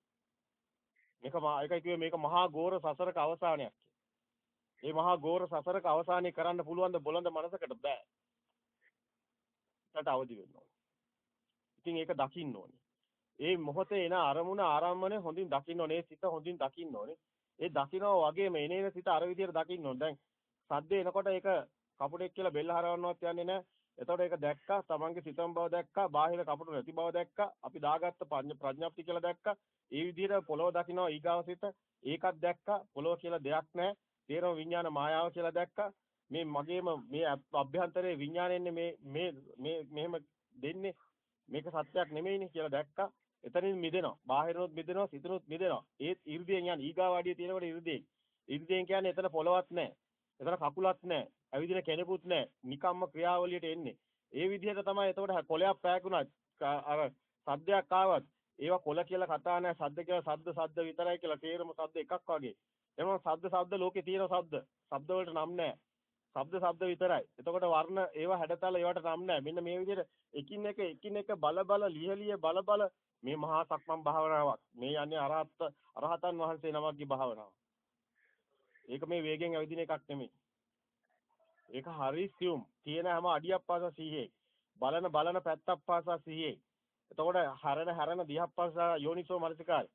මේක ඒකයි කිව්වේ මේක මහා ගෝර සසරක අවසානයක්. මේ මහා ගෝර සසරක අවසානය කරන්න පුළුවන් ද බොළඳ මනසකට බෑ. ඒකට අවදි වෙන්න ඕනේ. ඉතින් ඒක දකින්න ඕනේ. ඒ මොහොතේ එන අරමුණ ආරම්මණය හොඳින් දකින්න ඕනේ. සිත හොඳින් දකින්න ඕනේ. ඒ දකින්නවා වගේම එනේන සිත අර විදියට දකින්න ඕනේ. දැන් සද්ද එනකොට ඒක කපුටෙක් කියලා බෙල්ල හරවන්නවත් යන්නේ නැහැ. එතකොට ඒක දැක්කා, තමන්ගේ සිතම් බව දැක්කා, බාහිර කපුටු නැති බව දැක්කා, අපි දාගත්ත ප්‍රඥප්ති කියලා දැක්කා. ඒ විදිහට පොළොව දකින්නවා ඊගාව සිත ඒකත් දැක්කා. පොළොව කියලා දෙයක් නැහැ. තේරම විඥාන මායාව කියලා දැක්කා. මේ මගේම මේ අභ්‍යන්තරයේ විඥානයන්නේ මේ මේ මේ මෙහෙම දෙන්නේ මේක සත්‍යයක් නෙමෙයිනේ කියලා දැක්කා. එතනින් මිදෙනවා. බාහිරනොත් මිදෙනවා, සිතනොත් මිදෙනවා. ඒත් 이르දීන් යන ඊගාවාඩිය තියෙනකොට 이르දීන්. 이르දීන් කියන්නේ එතන පොළවත් නැහැ. එතන කකුලක් නැහැ. ඇවිදින කෙනෙකුත් නැහැ. නිකම්ම ක්‍රියාවලියට එන්නේ. ඒ විදිහට තමයි එතකොට කොලයක් පෑකුණා. අර සද්දයක් ආවත් ඒවා කොල කියලා කතා නැහැ. සද්ද කියලා සද්ද සද්ද විතරයි කියලා තේරම සද්ද එකක් වගේ. එනවා සද්ද සද්ද ලෝකේ තියෙන සද්ද. සද්ද වලට නම් නැහැ. ශබ්ද ශබ්ද විතරයි. එතකොට වර්ණ ඒවා හැඩතල ඒවට නම් නැහැ. මෙන්න මේ විදිහට එකින් එක එකින් එක බල බල ලියලිය බල බල මේ මහා සක්මන් භාවනාවක්. මේ යන්නේ අරහත් අරහතන් වහන්සේ නමක්ගේ භාවනාව. ඒක මේ වේගෙන් ඇවිදින එකක් නෙමෙයි. ඒක හරි සියුම්. තියෙන හැම අඩියක් පාසා සිහියේ. බලන බලන පැත්තක් පාසා සිහියේ. එතකොට හරන හරන දිහක් පාසා යෝනිසෝ මනසිකාරය.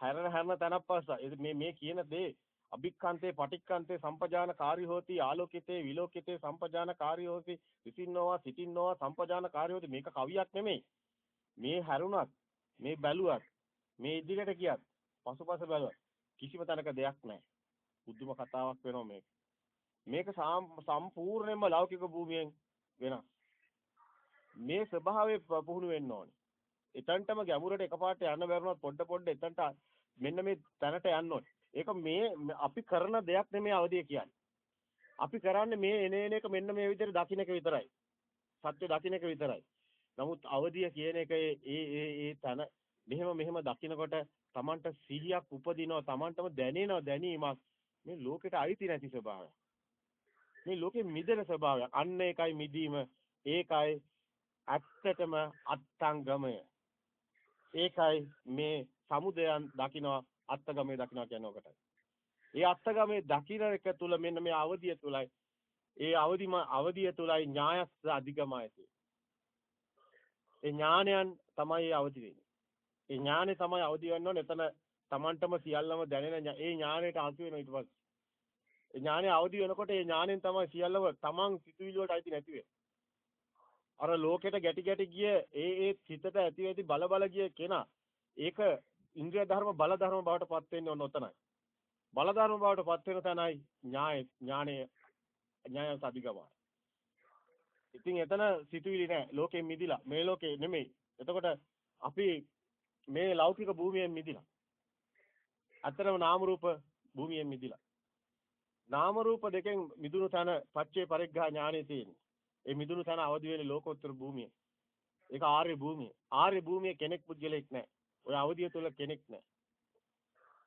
හරන හරන තැනක් පාසා මේ මේ කියන දේ අභික්ඛන්තේ පටික්ඛන්තේ සම්පජානකාරී හෝති ආලෝකිතේ විලෝකිතේ සම්පජානකාරී හෝති විසින්නෝවා සිටින්නෝවා සම්පජානකාරී හෝති මේක කවියක් නෙමෙයි මේ හැරුණත් මේ බැලුවත් මේ ඉදිරියට ගියත් පසුපස බැලුවත් කිසිම තැනක දෙයක් නැහැ. බුදුම කතාවක් වෙනවා මේක. මේක සම්පූර්ණයෙන්ම ලෞකික භූමියෙන් වෙනස්. මේ ස්වභාවය පුහුණු වෙන්න ඕනේ. එතනටම ගැඹුරට එකපාරට යන්න බැරුණොත් පොඩ පොඩ එතනට මෙන්න මේ තැනට යන්න ඕනේ. ඒක මේ අපි කරන දෙයක් නෙමෙයි අවදිය කියන්නේ. අපි කරන්නේ මේ එන එන එක මෙන්න මේ විදිහට දකින්න එක විතරයි. සත්‍ය දකින්න එක විතරයි. නමුත් අවදිය කියන එක ඒ ඒ ඒ තන මෙහෙම මෙහෙම දකිනකොට Tamanට සිහියක් උපදිනවා Tamanටම දැනෙනවා දැනීමක් මේ ලෝකෙට අයිති නැති ස්වභාවයක්. මේ ලෝකෙ මිදෙන ස්වභාවයක්. අන්න ඒකයි මිදීම. ඒකයි ඇත්තටම අත්ංගමය. ඒකයි මේ සමුදයන් දකිනවා අත්ගමයේ දකිනවා කියන එකටයි. ඒ අත්ගමේ දකින්න එක තුල මෙන්න මේ අවදිය තුලයි ඒ අවදිම අවදිය තුලයි ඥායස් අධිගමයි ඒ ඥානයන් තමයි අවදි වෙන්නේ. ඒ ඥානෙ තමයි අවදි වෙන්න ඕනේ. එතන Tamanටම සියල්ලම දැනෙන ඒ ඥානෙට අසු වෙනවා ඊට පස්සේ. ඒ ඥානෙ අවදි වෙනකොට ඒ ඥානෙන් තමයි සියල්ලම Taman සිතුවිලි වලට අයිති නැති වෙන්නේ. අර ලෝකෙට ගැටි ගැටි ගිය ඒ ඒ සිතට ඇති වෙති බල බල ගිය කෙනා ඒක ඉන්ද්‍රිය ධර්ම බල ධර්ම බවට පත් වෙන්නේ ඔන්න ඔතනයි. බල ධර්ම බවට පත් වෙන තැනයි ඥාය ඥානය ඥාය සාධිකමයි. ඉතින් එතන සිතුවිලි නෑ ලෝකෙන් මිදිලා මේ ලෝකේ නෙමෙයි. එතකොට අපි මේ ලෞකික භූමියෙන් මිදිලා. අතරම නාම රූප භූමියෙන් මිදිලා. නාම රූප දෙකෙන් මිදුණු තැන පච්චේ පරිග්ඝා ඥානෙ තියෙන්නේ. ඒ මිදුණු තැන අවදි වෙන්නේ ලෝකෝත්තර භූමිය. ඒක ආර්ය භූමිය. ආර්ය භූමිය කෙනෙක් පුද්ගලෙක් නැහැ. ඔය අවදිය තුල කෙනෙක් නැහැ.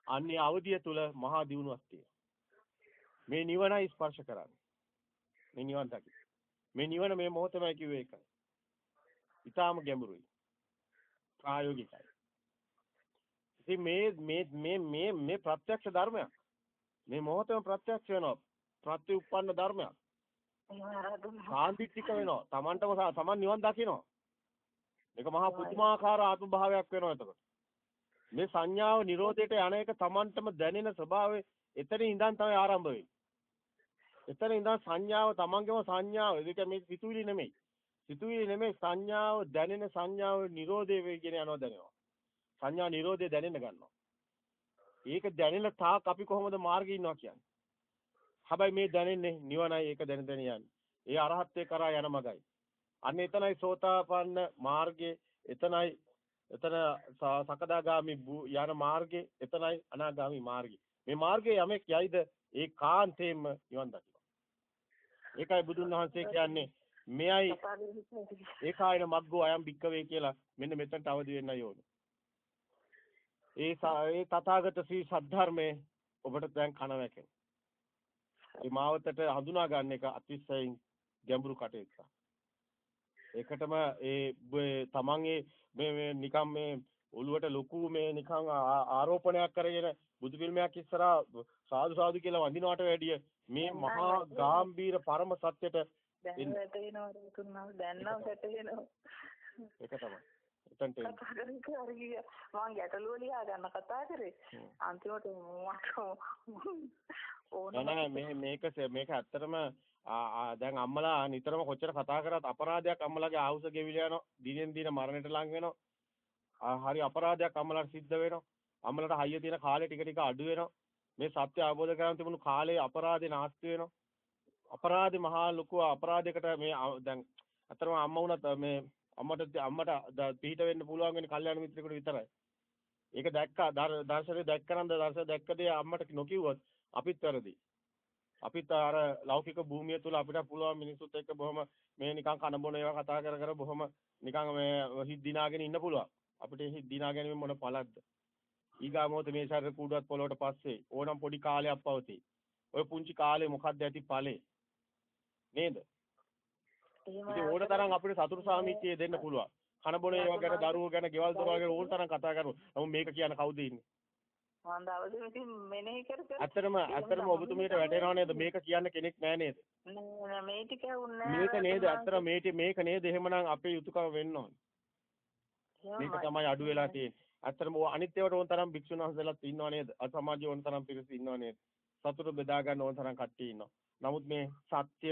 අන්නේ අවදිය තුල මහා දියුණුවක් තියෙනවා. මේ නිවනයි ස්පර්ශ කරන්නේ. මේ නිවන් දකි. මේ නිවන මේ මොහොතමයි කිව්වේ ඒකයි. ඊටාම ගැඹුරුයි. ප්‍රායෝගිකයි. ඉතින් මේ මේ මේ මේ මේ ප්‍රත්‍යක්ෂ ධර්මයක්. මේ මොහොතේම ප්‍රත්‍යක්ෂ වෙනවා. ප්‍රත්‍යඋප්පන්න ධර්මයක්. සාන්දිටික වෙනවා. Tamanටම Taman නිවන් දකිනවා. මේක මහා පුදුමාකාර ආත්ම භාවයක් වෙනවා එතකොට. මේ සංඥාව නිරෝධයට යන එක Tamanටම දැනෙන ස්වභාවය එතන ඉඳන් තමයි ආරම්භ වෙන්නේ. එතන ඉඳන් සංඥාව Tamanගේම සංඥාව. ඒක මේ සිතුවිලි නෙමෙයි. සිතුවිලි නෙමෙයි සංඥාව දැනෙන සංඥාව නිරෝධය වෙගෙන යනවා දැනෙනවා. සංඥා නිරෝධය දැනෙන්න ගන්නවා. ඒක දැනෙන තාක් අපි කොහොමද මාර්ගේ ඉන්නවා කියන්නේ. හැබැයි මේ දැනෙන්නේ නිවනයි ඒක දැන දැන යන්නේ. ඒ අරහත්ත්වේ කරා යන මගයි. අන්න එතනයි සෝතාපන්න මාර්ගයේ එතනයි එතන සකදාගාමි යන මාර්ගයේ එතනයි අනාගාමි මාර්ගය. මේ මාර්ගයේ යමෙක් යයිද ඒ කාන්තේම නිවන් දකිනවා. ඒකයි බුදුන් වහන්සේ කියන්නේ මෙයයි ඒකායන මග්ගෝ අයම් භික්කවේ කියලා මෙන්න මෙතනට අවදි වෙන්න ඕනේ. ඒ ඒ තථාගත ශ්‍රී සද්ධර්මයේ ඔබට දැන් කන වැකෙන. ඒ මාවතට හඳුනා ගන්න එක අතිශයින් ගැඹුරු කටයුත්තක්. ඒකටම ඒ තමන්ගේ මේ නිකම් මේ ඔළුවට ලොකු මේ නිකන් ආරෝපණයක් කරගෙන බුදු පිළිමයක් ඉස්සරහා සාදු සාදු කියලා වඳිනවට වැඩිය මේ මහා ගාම්භීර පරම සත්‍යට දැන් වැටෙනවා දැන් නම් වැටෙනවා ඒක තමයි එතනට මම ගැටලුව ලියා ගන්න කතා කරේ. අන්තිමට මට නෑ මේ මේක මේක ඇත්තටම දැන් අම්මලා නිතරම කොච්චර කතා කරත් අපරාධයක් අම්මලාගේ ආහුස ගෙවිලා යනවා. දිනෙන් දින මරණයට ලං වෙනවා. හරි අපරාධයක් අම්මලාට සිද්ධ වෙනවා. අම්මලාට හයිය තියෙන කාලේ ටික ටික අඩු වෙනවා. මේ සත්‍ය අවබෝධ කරගන්න තිබුණු කාලේ අපරාධේ නාස්ති වෙනවා. අපරාධේ මහා ලොකු අපරාධයකට මේ දැන් අතරම අම්මා වුණත් මේ අම්මට අම්මට පිට වෙන්න පුළුවන් වෙන්නේ කල්යාණ මිත්‍රෙකුට විතරයි. ඒක දැක්කා දර්ශනේ දැක්කනන්ද දර්ශන දැක්කදී අම්මට නොකියුවොත් අපිත් වැරදි. අපිත් අර ලෞකික භූමිය තුල අපිට පුළුවන් මිනිස්සුත් එක්ක බොහොම මේ නිකන් කන බොන ඒවා කතා කර කර බොහොම නිකන් මේ හිත් දිනාගෙන ඉන්න පුළුවන්. අපිට හිත් දිනා ගැනීම මොන පළක්ද? ඊගා මොහොත මේ ශරීර කූඩුවත් පොළොවට පස්සේ ඕනම් පොඩි කාලයක් පවතී. ඔය පුංචි කාලේ මොකක්ද ඇති ඵලේ? නේද? ඉතින් ඕන තරම් අපිට සතුරු සාමිච්චිය දෙන්න පුළුවන්. කන බොන ඒවා ගැන දරුවෝ ගැන ගෙවල් දොරවල් ගැන ඕන තරම් කතා කරමු. නමුත් මේක කියන කවුද ඉන්නේ? මම දවසේ ඉතින් මෙනෙහි කර කර ඇත්තටම ඇත්තටම ඔබතුමීට වැටෙනව නේද මේක කියන්න කෙනෙක් නැහැ නේද? නෑ මේ ටික උන්නේ මේක නේද ඇත්තට මේක මේක නේද එහෙමනම් අපේ යුතුයකම වෙන්න ඕනේ. මේක තමයි අඩු වෙලා තියෙන්නේ. ඇත්තටම අනිත් ඒවාට ඕන තරම් භික්ෂුන් වහන්සේලාත් ඉන්නව නේද? අසමාජයේ ඕන තරම් පිරිස ඉන්නව නේද? සතුට බෙදා ගන්න ඕන තරම් කට්ටිය ඉන්නවා. නමුත් මේ සත්‍ය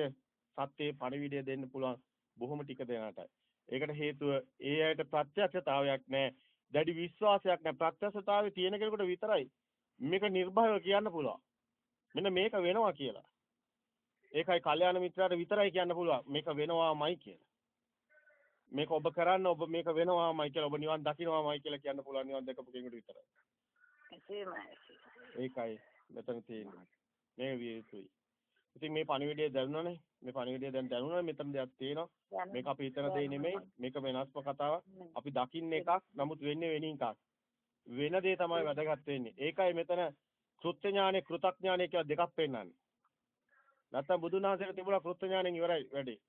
සත්‍යයේ පණිවිඩය දෙන්න පුළුවන් බොහොම ටික දෙනාටයි. ඒකට හේතුව ඒ අයට ප්‍රත්‍යක්ෂතාවයක් නැහැ. දැඩි විශ්වාසයක් නැහැ. ප්‍රත්‍යක්ෂතාවයේ තියෙන කෙනෙකුට විතරයි මේක නිර්භයව කියන්න පුළුවන්. මෙන්න මේක වෙනවා කියලා. ඒකයි කල්යාණ මිත්‍රාට විතරයි කියන්න පුළුවන්. මේක වෙනවාමයි කියලා. මේක ඔබ කරන්න ඔබ මේක වෙනවාමයි කියලා ඔබ නිවන් දකින්නවාමයි කියලා කියන්න පුළුවන් නිවන් දැකපු කෙනෙකුට විතරයි. ඒකයි මෙතන තියෙන්නේ. මේ යුතුයි. ඉතින් මේ පණිවිඩය දැනුණානේ. මේ පණිවිඩය දැන් දැනුණා මෙතන දෙයක් තියෙනවා. මේක අපි හිතන දේ නෙමෙයි. මේක වෙනස්ම කතාවක්. අපි දකින්න එකක්. නමුත් වෙන්නේ වෙනින් එකක්. වෙන දේ තමයි වැදගත් වෙන්නේ. ඒකයි මෙතන කෘත්‍ය ඥානෙ කෘතඥානෙ කියලා දෙකක් පෙන්නන්නේ. නැත්තම් බුදුන් වහන්සේට තිබුණා කෘත්‍ය ඥානෙන් ඉවරයි වැඩේ.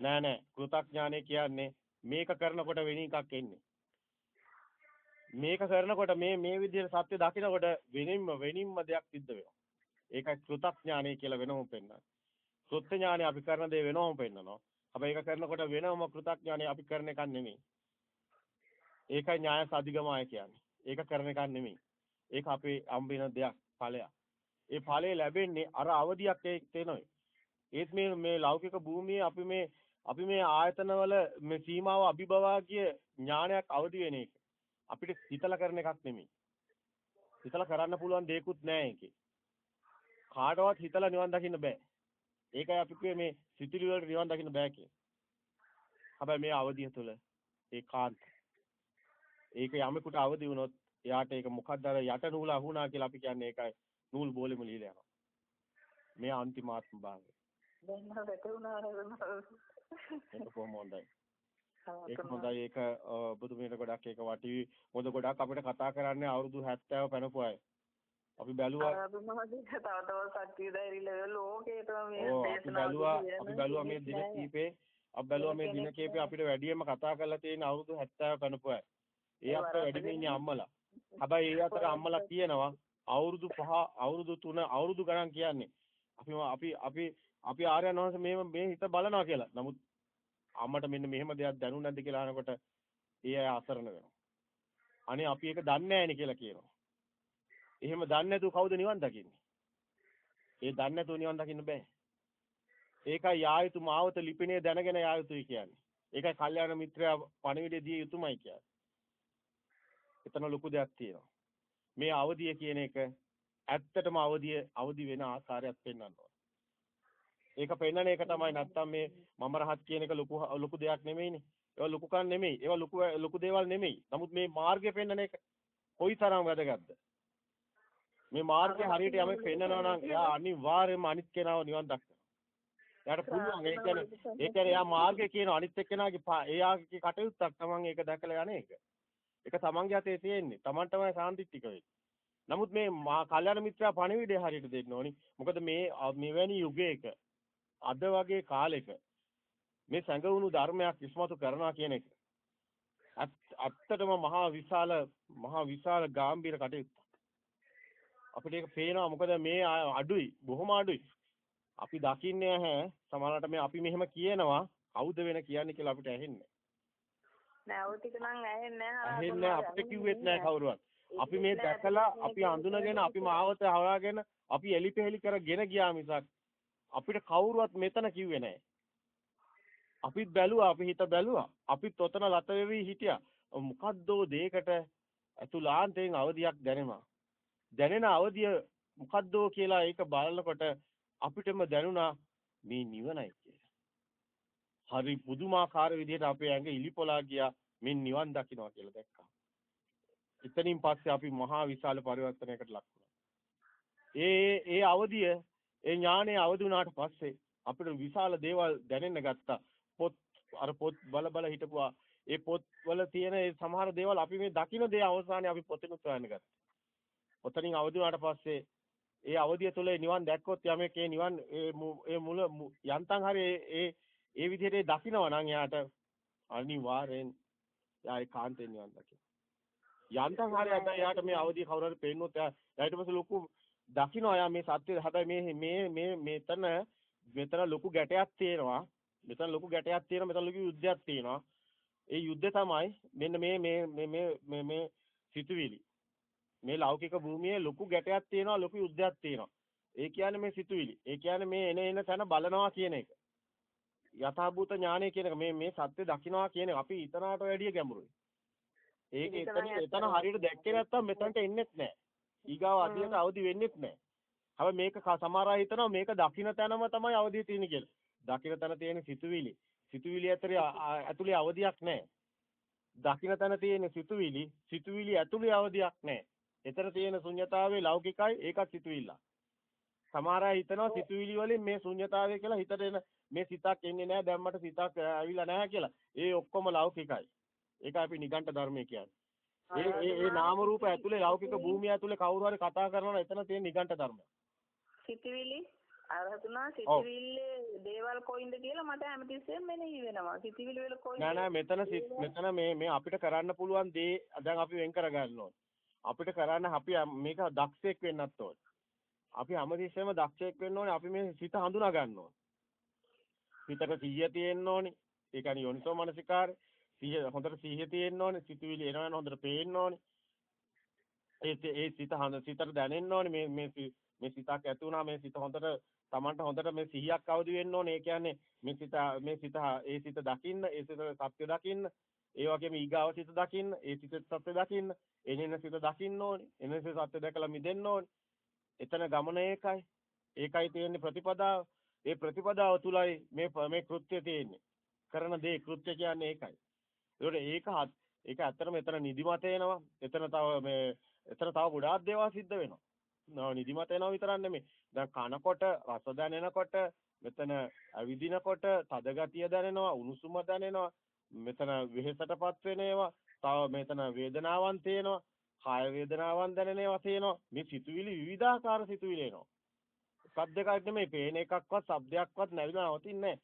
නෑ නෑ කෘතඥානෙ කියන්නේ මේක කරනකොට වෙනින් එකක් එන්නේ. මේක කරනකොට මේ මේ විදිහට සත්‍ය දකිනකොට වෙනින්ම වෙනින්ම දෙයක් සිද්ධ වෙනවා. ඒකයි කෘතඥානය කියලා වෙනම පෙන්නනවා. කෘත්‍ය ඥානය අපි කරන දේ වෙනම පෙන්නනවා. හැබැයි ඒක කරනකොට වෙනම කෘතඥානය අපි කරන එකක් නෙමෙයි. ඒකයි ඥාය සාධිගමය කියන්නේ. ඒක කරන එකක් නෙමෙයි. ඒක අපේ අම්බින දෙයක් ඵලයක්. ඒ ඵලය ලැබෙන්නේ අර අවදියක් එක්කේනොයි. ඒත් මේ මේ ලෞකික භූමියේ අපි මේ අපි මේ ආයතනවල මේ සීමාව අභිබවා කිය ඥානයක් අවදි වෙන එක. අපිට හිතලා කරන එකක් නෙමෙයි. හිතලා කරන්න පුළුවන් දෙයක්වත් නැහැ ඒකේ. කාටවත් හිතලා නිවන් දකින්න බෑ. ඒකයි අපි කිව්වේ මේ සිතිලි වලට නිවන් දකින්න බෑ කියලා. හැබැයි මේ අවදිය තුළ ඒකාන්ත. ඒක යමෙකුට අවදි වුණොත් එයාට ඒක මොකක්ද අර යට නූල අහුණා කියලා අපි කියන්නේ ඒකයි නූල් බෝලෙම ලියලා යනවා. මේ අන්තිමාත්ම භාවය. දැන් වැටුණා ඒක කොහොම හොඳයි. ඒක හොඳයි ඒක ඔබතුමීට ගොඩක් ඒක වටි මොකද ගොඩක් අපිට කතා කරන්නේ අවුරුදු 70 පැනපු අය. අපි බැලුවා අපි අපි බැලුවා අපි බැලුවා මේ දින කීපේ අපි බැලුවා මේ දින කීපේ අපිට වැඩියෙන්ම කතා කරලා තියෙන අවුරුදු 70 පැනපු අය. ඒ අතර වැඩිම ඉන්නේ අම්මලා. හැබැයි ඒ අතර අම්මලා කියනවා අවුරුදු 5 අවුරුදු 3 අවුරුදු ගණන් කියන්නේ අපි අපි අපි අපි ආර්යයන් වහන්සේ මේ මේ හිත බලනවා කියලා. නමුත් අම්මට මෙන්න මෙහෙම දෙයක් දැනුනේ නැද්ද කියලා අහනකොට ඒ අය අසරණ වෙනවා. අනේ අපි ඒක දන්නේ නැහැනේ කියලා කියනවා. එහෙම දන්නේ නැතුව කවුද නිවන් දකින්නේ? ඒ දන්නේ නැතුව නිවන් දකින්න බෑ. ඒකයි යායුතු මාවත ලිපිනේ දැනගෙන යායුතුයි කියන්නේ. ඒකයි කල්යාණ මිත්‍රයා පණිවිඩය දිය යුතුමයි කියන්නේ. එතන ලොකු දෙයක් තියෙනවා. මේ අවදිය කියන එක ඇත්තටම අවදිය අවදි වෙන ආකාරයක් පෙන්වන්න ඒක පෙන්වන එක තමයි නැත්තම් මේ මම රහත් කියන එක ලොකු ලොකු දෙයක් නෙමෙයිනේ. ඒවා ලොකු කන් නෙමෙයි. ඒවා ලොකු ලොකු දේවල් නෙමෙයි. නමුත් මේ මාර්ගය පෙන්වන එක කොයිතරම් වැදගත්ද? මේ මාර්ගය හරියට යමෙක් පෙන්නනවා නම් එයා අනිවාර්යයෙන්ම අනිත් කෙනාව නිවන් දක්වනවා. එයාට පුළුවන් ඒ කියන්නේ ඒ කියන්නේ එයා මාර්ගය කියන අනිත් එක්කෙනාගේ එයාගේ කටයුත්තක් තමන් ඒක දැකලා යන්නේ ඒක. ඒක තමන්ගේ අතේ තියෙන්නේ. තමන් තමයි සාන්තිත්‍තික වෙන්නේ. නමුත් මේ මා කල්‍යාණ මිත්‍රා පණිවිඩය හරියට දෙන්න ඕනි. මොකද මේ මෙවැනි යුගයක අද වගේ කාලෙක මේ සංගවුණු ධර්මයක් ඉස්මතු කරනවා කියන එක ඇත්තටම මහා විශාල මහා විශාල ගැඹීර කටයුත්තක්. අපිට ඒක පේනවා. මොකද මේ අඩුයි. බොහොම අඩුයි. අපි දකින්නේ නැහැ. සමහරවිට මේ අපි මෙහෙම කියනවා. කවුද වෙන කියන්නේ කියලා අපිට ඇහෙන්නේ නෑ ඔය ටික නම් ඇහෙන්නේ නැහැ. අපිට කිව්වෙත් නෑ කවුරුවත්. අපි මේ දැකලා අපි අඳුනගෙන අපි මාවත හොයාගෙන අපි එලිපෙහෙලි කරගෙන ගියා මිසක් අපිට කවුරුවත් මෙතන කිව්වේ නෑ. අපිත් බැලුවා අපි හිත බැලුවා. අපිත් ඔතන ලත වෙවි හිටියා. මොකද්දෝ දෙයකට අතුලාන්තයෙන් අවදියක් දැනෙනවා දැනෙන අවදිය මොකද්දෝ කියලා ඒක බලනකොට අපිටම දැනුණා මේ නිවනයි කියලා. හරි පුදුමාකාර විදිහට අපේ ඇඟ ඉලිපොලා ගියා මේ නිවන් දකින්නවා කියලා දැක්කා. එතනින් පස්සේ අපි මහා විශාල පරිවර්තනයකට ලක් ඒ ඒ අවදිය ඒ ඥානය අවදි වුණාට පස්සේ අපිට විශාල දේවල් දැනෙන්න ගත්තා. පොත් අර පොත් බල බල හිටපුවා ඒ පොත් වල තියෙන ඒ සමහර දේවල් අපි මේ දකින්න දේ අවසානයේ අපි පොතෙනුත් හොයන්න ගත්තා. ඔතනින් අවදි වුණාට පස්සේ ඒ අවදිය තුළ නිවන් දැක්කොත් යමෙක් ඒ නිවන් ඒ මුල යන්තම් හරි ඒ ඒ විදිහට දකිනවා නම් එයාට අනිවාර්යෙන් එයා ඒකාන්තයෙන් නිවන් දකිනවා. යන්තම් හරි හැබැයි එයාට මේ අවදිය කවුරු හරි පෙන්නොත් එයා ඊට පස්සේ ලොකු දකිනවා එයා මේ සත්‍ය හැබැයි මේ මේ මේ මෙතන මෙතන ලොකු ගැටයක් තියෙනවා. මෙතන ලොකු ගැටයක් තියෙනවා මෙතන ලොකු යුද්ධයක් තියෙනවා. ඒ යුද්ධය තමයි මෙන්න මේ මේ මේ මේ මේ සිතුවිලි. මේ ලෞකික භූමියේ ලොකු ගැටයක් තියෙනවා ලොකු යුද්ධයක් තියෙනවා. ඒ කියන්නේ මේ සිතුවිලි. ඒ කියන්නේ මේ එන එන තැන බලනවා කියන එක. යථාභූත ඥානය කියන එක මේ මේ සත්‍ය දකින්නවා කියන එක අපි ඊතනකට වැඩිය ගැඹුරුයි. ඒක එතන එතන හරියට දැක්කේ නැත්තම් මෙතනට එන්නෙත් නැහැ. ඊගාව අධියට අවදි වෙන්නෙත් නැහැ. හැබැයි මේක සමහර අය හිතනවා මේක දකින්න තැනම තමයි අවදිය තියෙන්නේ කියලා. දකින්න තැන තියෙන සිතුවිලි. සිතුවිලි ඇතුලේ ඇතුලේ අවදියක් නැහැ. දකින්න තැන තියෙන සිතුවිලි සිතුවිලි ඇතුලේ අවදියක් නැහැ. එතන තියෙන ශුන්්‍යතාවේ ලෞකිකයි ඒකත් සිතුවිල්ල. සමහර අය හිතනවා සිතුවිලි වලින් මේ ශුන්්‍යතාවය කියලා හිතට එන මේ සිතක් එන්නේ නැහැ දැම්මට සිතක් ඇවිල්ලා නැහැ කියලා. ඒ ඔක්කොම ලෞකිකයි. ඒක අපි නිගණ්ඨ ධර්මයේ කියන්නේ. ඒ ඒ ඒ නාම රූප ඇතුලේ ලෞකික භූමිය ඇතුලේ කවුරු හරි කතා කරනවා එතන තියෙන නිගණ්ඨ ධර්ම. සිතුවිලි අරහතුනා සිතිවිල්ලේ දේවල් කොයින්ද කියලා මට හැමතිස්සෙම මෙනෙහි වෙනවා. සිතිවිලි වල කොයින්ද? නෑ නෑ මෙතන මෙතන මේ මේ අපිට කරන්න පුළුවන් දේ දැන් අපි වෙන් කර ගන්න ඕනේ. අපිට කරන්න අපි මේක දක්ෂයෙක් වෙන්නත් ඕනේ. අපි හැමතිස්සෙම දක්ෂයෙක් වෙන්න ඕනේ අපි මේ සිත හඳුනා ගන්න ඕනේ. සිතට සිහිය තියෙන්න ඕනේ. ඒ කියන්නේ යෝනිසෝ මනසිකාරය. සිහිය හොඳට සිහිය තියෙන්න ඕනේ. සිතුවිලි එනවා හොඳට පේන්න ඕනේ. ඒ ඒ සිත හඳ සිතට දැනෙන්න ඕනේ මේ මේ මේ සිතක් ඇති වුණා මේ සිත හොඳට Tamanට හොඳට මේ සිහියක් අවදි වෙන්න ඕනේ. ඒ කියන්නේ මේ සිත මේ සිත ඒ සිත දකින්න, ඒ සිත සත්‍ය දකින්න, ඒ වගේම ඊගාව සිත දකින්න, ඒ සිත සත්‍ය දකින්න, එනෙන සිත දකින්න ඕනේ. එනෙන සිත සත්‍ය දැකලා මිදෙන්න ඕනේ. එතන ගමන ඒකයි. ඒකයි තියෙන්නේ ප්‍රතිපදාව. ඒ ප්‍රතිපදාව තුලයි මේ මේ කෘත්‍ය තියෙන්නේ. කරන දේ කෘත්‍ය කියන්නේ ඒකයි. ඒකට ඒක ඒක ඇත්තටම එතන නිදිමත එනවා. එතන තව මේ එතන තව ගොඩාක් දේවල් සිද්ධ වෙනවා. නෝ නිදිමත එනවා විතරක් නෙමෙයි. දැන් කනකොට රස දැනෙනකොට මෙතන ඇවිදිනකොට තද ගතිය දැනෙනවා, උණුසුම දැනෙනවා. මෙතන වෙහෙසටපත් වෙන ඒවා, තව මෙතන වේදනාවන් තියෙනවා. කාය වේදනාවන් දැනෙන ඒවා තියෙනවා. මේ සිතුවිලි විවිධාකාර සිතුවිලි එනවා. එකක් දෙකක් නෙමෙයි, පේන එකක්වත්, ශබ්දයක්වත් නැවිලා නවතින්නේ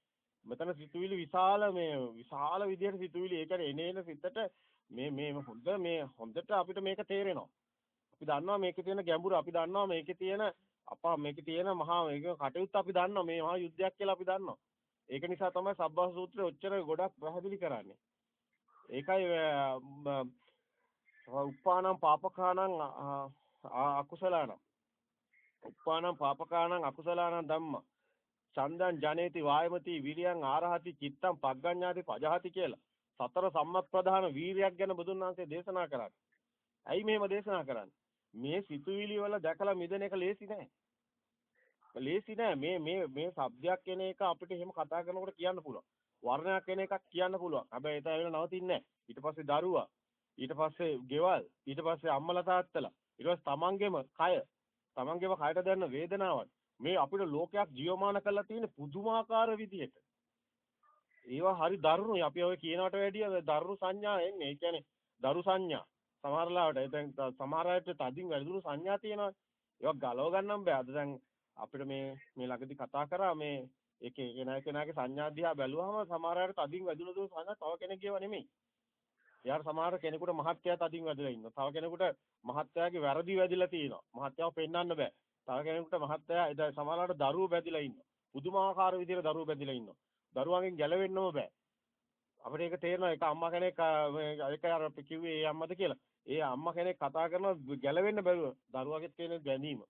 මෙතන සිතුවිලි විශාල මේ විශාල විදියට සිතුවිලි ඒ කියන්නේ එනේන සිතට මේ මේ හොඳ මේ හොඳට අපිට මේක තේරෙනවා. අපි දන්නවා මේකේ තියෙන ගැඹුර අපි දන්නවා මේකේ තියෙන අපා මේකේ තියෙන මහා මේක කටයුත්ත අපි දන්නවා මේ මහා යුද්ධයක් කියලා අපි දන්නවා. ඒක නිසා තමයි සබ්බා සූත්‍රය ඔච්චර ගොඩක් පැහැදිලි කරන්නේ. ඒකයි උප්පානම් පාපකානම් අකුසලානම් උප්පානම් පාපකානම් අකුසලානම් ධම්ම චන්දං ජනේති වායමති විරියං ආරහති චිත්තං පග්ගඤ්ඤාති පජහති කියලා සතර සම්මප්ප්‍රධාන වීරියක් ගැන බුදුන් වහන්සේ දේශනා කරන්නේ. ඇයි මේව දේශනා කරන්නේ? මේ සිතුවිලි වල දැකලා මිදෙන එක ලේසි නෑ. ලේසි නෑ මේ මේ මේ શબ્දයක් එන එක අපිට එහෙම කතා කරනකොට කියන්න පුළුවන්. වර්ණයක් එන එකක් කියන්න පුළුවන්. හැබැයි ඒක ඇවිල්ලා නවතින්නේ නෑ. ඊට පස්සේ දරුවා, ඊට පස්සේ ගෙවල්, ඊට පස්සේ අම්මලා තාත්තලා, ඊට පස්සේ තමන්ගේම කය, තමන්ගේම කයට දැනෙන වේදනාවන් මේ අපිට ලෝකයක් ජීවමාන කරලා තියෙන පුදුමාකාර විදිහට. ඒවා හරි දරුණුයි. අපි ඔය කියනවට වැඩිය දරුණු සංඥා එන්නේ. ඒ කියන්නේ දරු සංඥා. සමහර ලාවට දැන් සමහර අයට තදින් වැඩිදුරු සංඥා තියෙනවා. ඒවා ගලව ගන්නම් බෑ. අද දැන් අපිට මේ මේ ළඟදී කතා කරා මේ එක කෙනා කෙනාගේ සංඥා දිහා බැලුවම සමහර අයට තදින් වැදුණු දු සංඥා තව කෙනෙක්ගේව නෙමෙයි. යාර සමහර කෙනෙකුට මහත්යා තදින් වැදලා ඉන්නවා. තව කෙනෙකුට මහත්යාගේ වැරදි වැදිලා තියෙනවා. මහත්යාව පෙන්වන්න බෑ. තව කෙනෙකුට මහත්යා එදා සමහරවිට දරුවෝ බැදිලා ඉන්නවා. පුදුමාකාර විදිහට දරුවෝ බැදිලා ඉන්නවා. දරුවන්ගෙන් ගැලවෙන්නම බෑ. අපිට ඒක තේරෙනවා එක අම්මා කෙනෙක් ඒක අර කිව්වේ ඒ අම්මද කියලා. ඒ අම්මා කෙනෙක් කතා කරනවා ගැලවෙන්න බැරුව දරුවාගෙත් තියෙන ගැනීම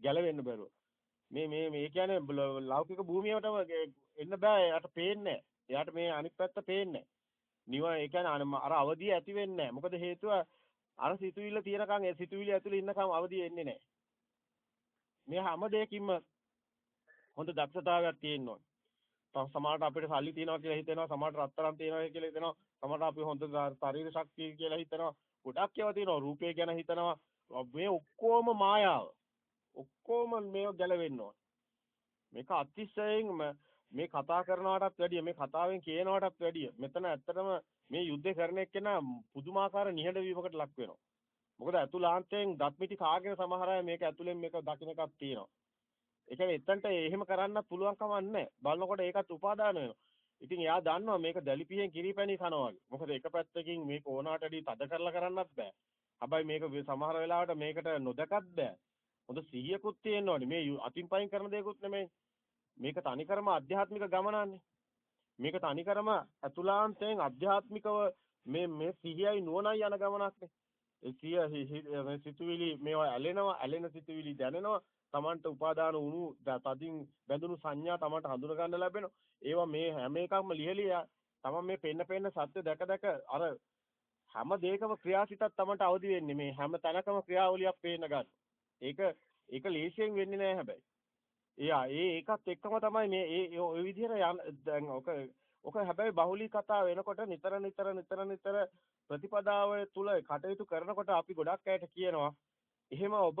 ගැලවෙන්න බැරුව මේ මේ මේ කියන්නේ ලෞකික භූමියටම එන්න බෑ. එයාට පේන්නේ එයාට මේ අනිත් පැත්ත පේන්නේ නිවන ඒ කියන්නේ අර අවදිය ඇති වෙන්නේ මොකද හේතුව අර සිතුවිල්ල තියෙනකන් ඒ සිතුවිලි ඇතුලේ ඉන්නකම් අවදිය එන්නේ නැහැ මේ හැම දෙයකින්ම හොඳ දක්ෂතාවයක් තියෙන්න ඕනේ. සමහරට අපිට සල්ලි තියනවා කියලා හිතෙනවා සමහරට රත්තරන් තියනවා කියලා හිතෙනවා සමහරට අපි හොඳ ශරීර ශක්තිය කියලා හිතනවා. ගොඩක් ඒවා තියෙනවා. රූපය ගැන හිතනවා. මේ ඔක්කොම මායාව. ඔක්කොම මේව ගැලවෙන්න ඕන මේක අතිශයින් මේ කතා කරනවටත් වැඩිය මේ කතාවෙන් කියනවටත් වැඩිය මෙතන ඇත්තටම මේ යුද්ධය කරන එක්කෙනා පුදුමාකාර නිහඬ වීමකට ලක් වෙනවා මොකද අතුලාන්තයෙන් දත්මිටි කාගෙන සමහර අය මේක ඇතුලෙන් මේක දකින්න එකක් තියෙනවා ඒ කියන්නේ එතනට එහෙම කරන්න පුළුවන් කමක් නැහැ බලනකොට ඒකත් උපාදාන වෙනවා ඉතින් එයා දන්නවා මේක දැලිපියෙන් කිරිපැණි කනවා වගේ. මොකද එක පැත්තකින් මේක ඕනාටදී තද කරලා කරන්නත් බෑ. හැබැයි මේක සමහර වෙලාවට මේකට නොදකත් බෑ. හොඳ සිහියකුත් තියෙන්න ඕනේ. මේ අතින් පයින් කරන දෙයක්ුත් නෙමෙයි. මේක තනිකරම ආධ්‍යාත්මික ගමනන්නේ. මේක තනිකරම අතුලාන්තයෙන් ආධ්‍යාත්මිකව මේ මේ සිහියයි නුවණයි යන ගමනක්නේ. ඒ සිය සිතුවිලි මේවා ඇලෙනවා, ඇලෙන සිතුවිලි දැනෙනවා. Tamanට උපාදාන වුණු තදින් බැඳුණු සංඥා Tamanට හඳුන ගන්න ලැබෙනවා. ඒවා මේ හැම එකක්ම ලියලියා Taman මේ පෙන්න පෙන්න සත්‍ය දැක දැක අර හැම දෙයකම ක්‍රියාසිතක් Tamanට අවදි වෙන්නේ මේ හැම තැනකම ක්‍රියාවලියක් පේන්න ගන්න. ඒක ඒක ලේසියෙන් වෙන්නේ නැහැ හැබැයි. එයා ඒ ඒකත් එක්කම තමයි මේ ඒ ওই විදිහට දැන් ඔක ඔක හැබැයි බහුලී කතා වෙනකොට නිතර නිතර නිතර නිතර ප්‍රතිපදාව තුල කටයුතු කරනකොට අපි ගොඩක් අයට කියනවා එහෙම ඔබ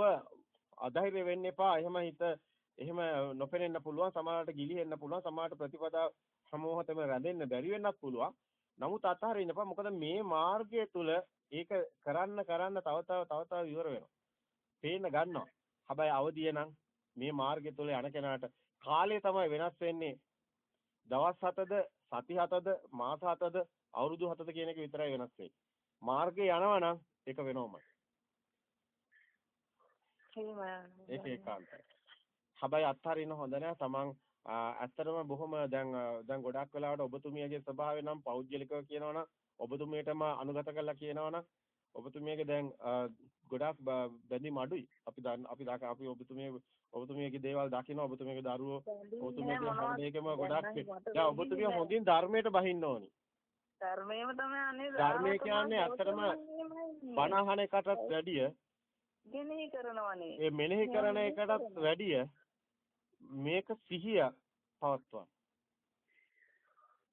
අධෛර්ය වෙන්න එපා. එහෙම හිත එහෙම නොපෙනෙන්න පුළුවන්. සමහරට ගිලිහෙන්න පුළුවන්. සමහරට ප්‍රතිපදා සමෝහතම රැඳෙන්න බැරි වෙන්නත් පුළුවන්. නමුත් අතහරින්න එපා. මොකද මේ මාර්ගය තුල ඒක කරන්න කරන්න තව තව තව තව ඉවර වෙනවා. පේන්න ගන්නවා. හැබැයි අවදිය නම් මේ මාර්ගය තුල යන කෙනාට කාලය තමයි වෙනස් වෙන්නේ. දවස් 7ද, සති 7ද, මාස 7ද, අවුරුදු 7ද කියන එක විතරයි වෙනස් වෙන්නේ. මාර්ගේ යනවා නම් ඒක වෙනවමයි. එහෙම ඒක ඒකාන්තයි. හැබැයි අත්හරින්න හොඳ නෑ. තමන් ඇත්තටම බොහොම දැන් දැන් ගොඩක් වෙලාවට ඔබතුමියගේ ස්වභාවය නම් පෞද්ගලිකව කියනවනම් ඔබතුමියටම අනුගත කරලා කියනවනම් ඔබතුමියගේ දැන් ගොඩාක් බැඳීම් අඩුයි. අපි දන්න අපි දාක අපි ඔබතුමිය ඔබතුමියගේ දේවල් දකින්න ඔබතුමියගේ දරුවෝ ඔබතුමියගේ හැම දෙයකම ගොඩක් දැන් ඔබතුමිය හොඳින් ධර්මයට බහින්න ඕනි. ධර්මයේම තමයි අනේ ධර්මය කියන්නේ ඇත්තටම බණ අහන එකටත් වැඩිය මෙනෙහි කරනවනේ. ඒ මෙනෙහි කරන එකටත් වැඩිය මේක සිහිය පවත්වන.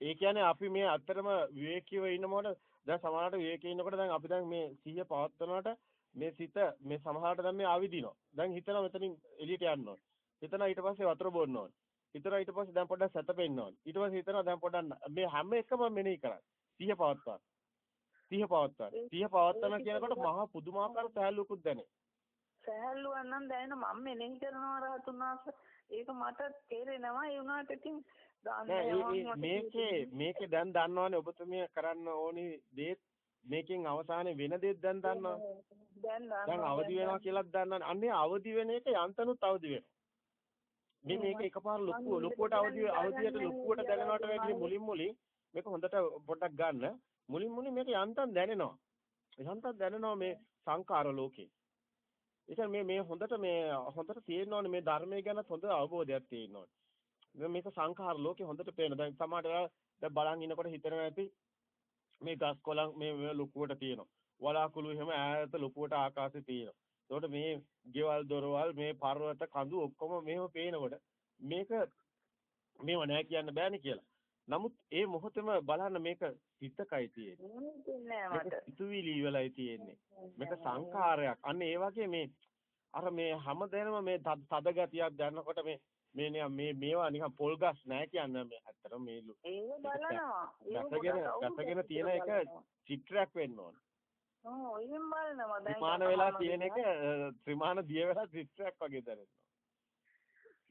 ඒ කියන්නේ අපි මේ අත්‍තරම විවේකීව ඉන්නකොට දැන් සමහරවිට විවේකී ඉන්නකොට දැන් අපි දැන් මේ සිහිය පවත්වනකොට මේ සිත මේ සමහරවිට දැන් මේ ආවිදිනවා. දැන් හිතනවා මෙතනින් එළියට යන්න ඕන. හිතනවා ඊට පස්සේ වතුර බොන්න ඕන. හිතනවා ඊට පස්සේ දැන් පොඩ්ඩක් සැතපෙන්න ඕන. ඊට පස්සේ හිතනවා දැන් පොඩ්ඩක් මේ හැම එකම මෙනෙහි කරා. සිහිය පවත්වා. සිහිය පවත්වා. සිහිය පවත්වන කියනකොට මහා පුදුමාකාර සහැල්ලුකුත් දැනේ. සහැල්ලුවක් නම් දැනෙන මම මෙනෙහි කරනවා රහතුන් වහන්සේ. ඒක මට තේරෙනවා ඒ වුණාට ඉතින් මේකේ මේකේ දැන් දන්නවනේ ඔබතුමිය කරන්න ඕනි දේත් මේකෙන් අවසානයේ වෙන දේත් දැන් දන්නවා. දැන් අවදි වෙනවා කියලාත් දන්නවනේ. අන්නේ අවදි වෙන එක යන්තනුත් අවදි වෙනවා. මේ මේක එකපාර ලොකු ලොකුවට අවදි අවදියට ලොකුවට දැනෙනවට වැඩිය මුලින් මුලින් මේක හොඳට පොඩ්ඩක් ගන්න. මුලින් මුලින් මේක යන්තම් දැනෙනවා. යන්තම් දැනෙනවා මේ සංකාර ලෝකේ. ඒක මේ මේ හොඳට මේ හොඳට තේරෙනවනේ මේ ධර්මය ගැන හොඳ අවබෝධයක් තියෙනවනේ. මේක සංඛාර ලෝකේ හොඳට පේන. දැන් සමහරට දැන් බලන් ඉනකොට හිතනවා ඇති මේ ගස් කොළන් මේ ලොකුවට තියෙනවා. වලාකුළු එහෙම ඈත ලොකුවට ආකාශේ තියෙනවා. එතකොට මේ ගෙවල් දොරවල් මේ පර්වත කඳු ඔක්කොම මේව පේනකොට මේක මේව නෑ කියන්න බෑනේ කියලා. නමුත් ඒ මොහොතේම බලන්න මේක සිතකයි තියෙන්නේ. සිතුවිලි වලයි තියෙන්නේ. මේක සංඛාරයක්. අන්න ඒ වගේ මේ අර මේ හැමදේනම මේ තද ගතියක් දැනනකොට මේ මේ මේ මේවා නිකන් පොල් ගස් නෑ කියන්නේ ඇත්තටම මේ ඒක බලනවා. ගැටගෙන තියෙන එක චිත්‍රයක් වෙන්න ඕන. ඔව් එහෙම බලනවා. දැන් ත්‍රිමාන වෙලා තියෙන එක ත්‍රිමාන දිය වෙලා චිත්‍රයක් වගේ දැනෙනවා.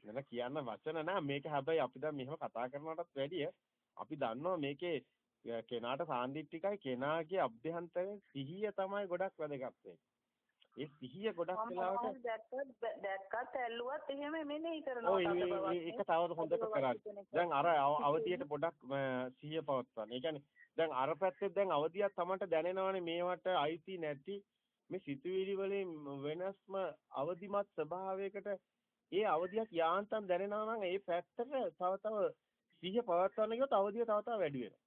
නේද කියන්න වචන නෑ මේක හැබැයි අපි දැන් මෙහෙම කතා කරනවටත් වැඩිය අපි දන්නවා මේකේ කෙනාට සාන්දිටිකයි කෙනාගේ අභ්‍යන්තරයේ සිහිය තමයි ගොඩක් වැදගත් වෙන්නේ. ඒ සිහිය ගොඩක් වෙලාවට දැක්කත් දැක්කත් ඇල්ලුවත් එහෙම මෙනෙහි කරනවා. ඒක තව හොඳට කරන්නේ. දැන් අර අවදියට පොඩක් සිහිය පවත්වන්න. ඒ කියන්නේ දැන් අර පැත්තේ දැන් අවදියක් තමන්ට දැනෙනවානේ මේවට අයිති නැති මේ සිතුවිලි වලින් වෙනස්ම අවදිමත් ස්වභාවයකට ඒ අවදියක් යාන්තම් දැනෙනවා නම් ඒ පැත්තට තව තව සිහිය පවත්වන්න ගියොත් අවදිය තව තව වැඩි වෙනවා.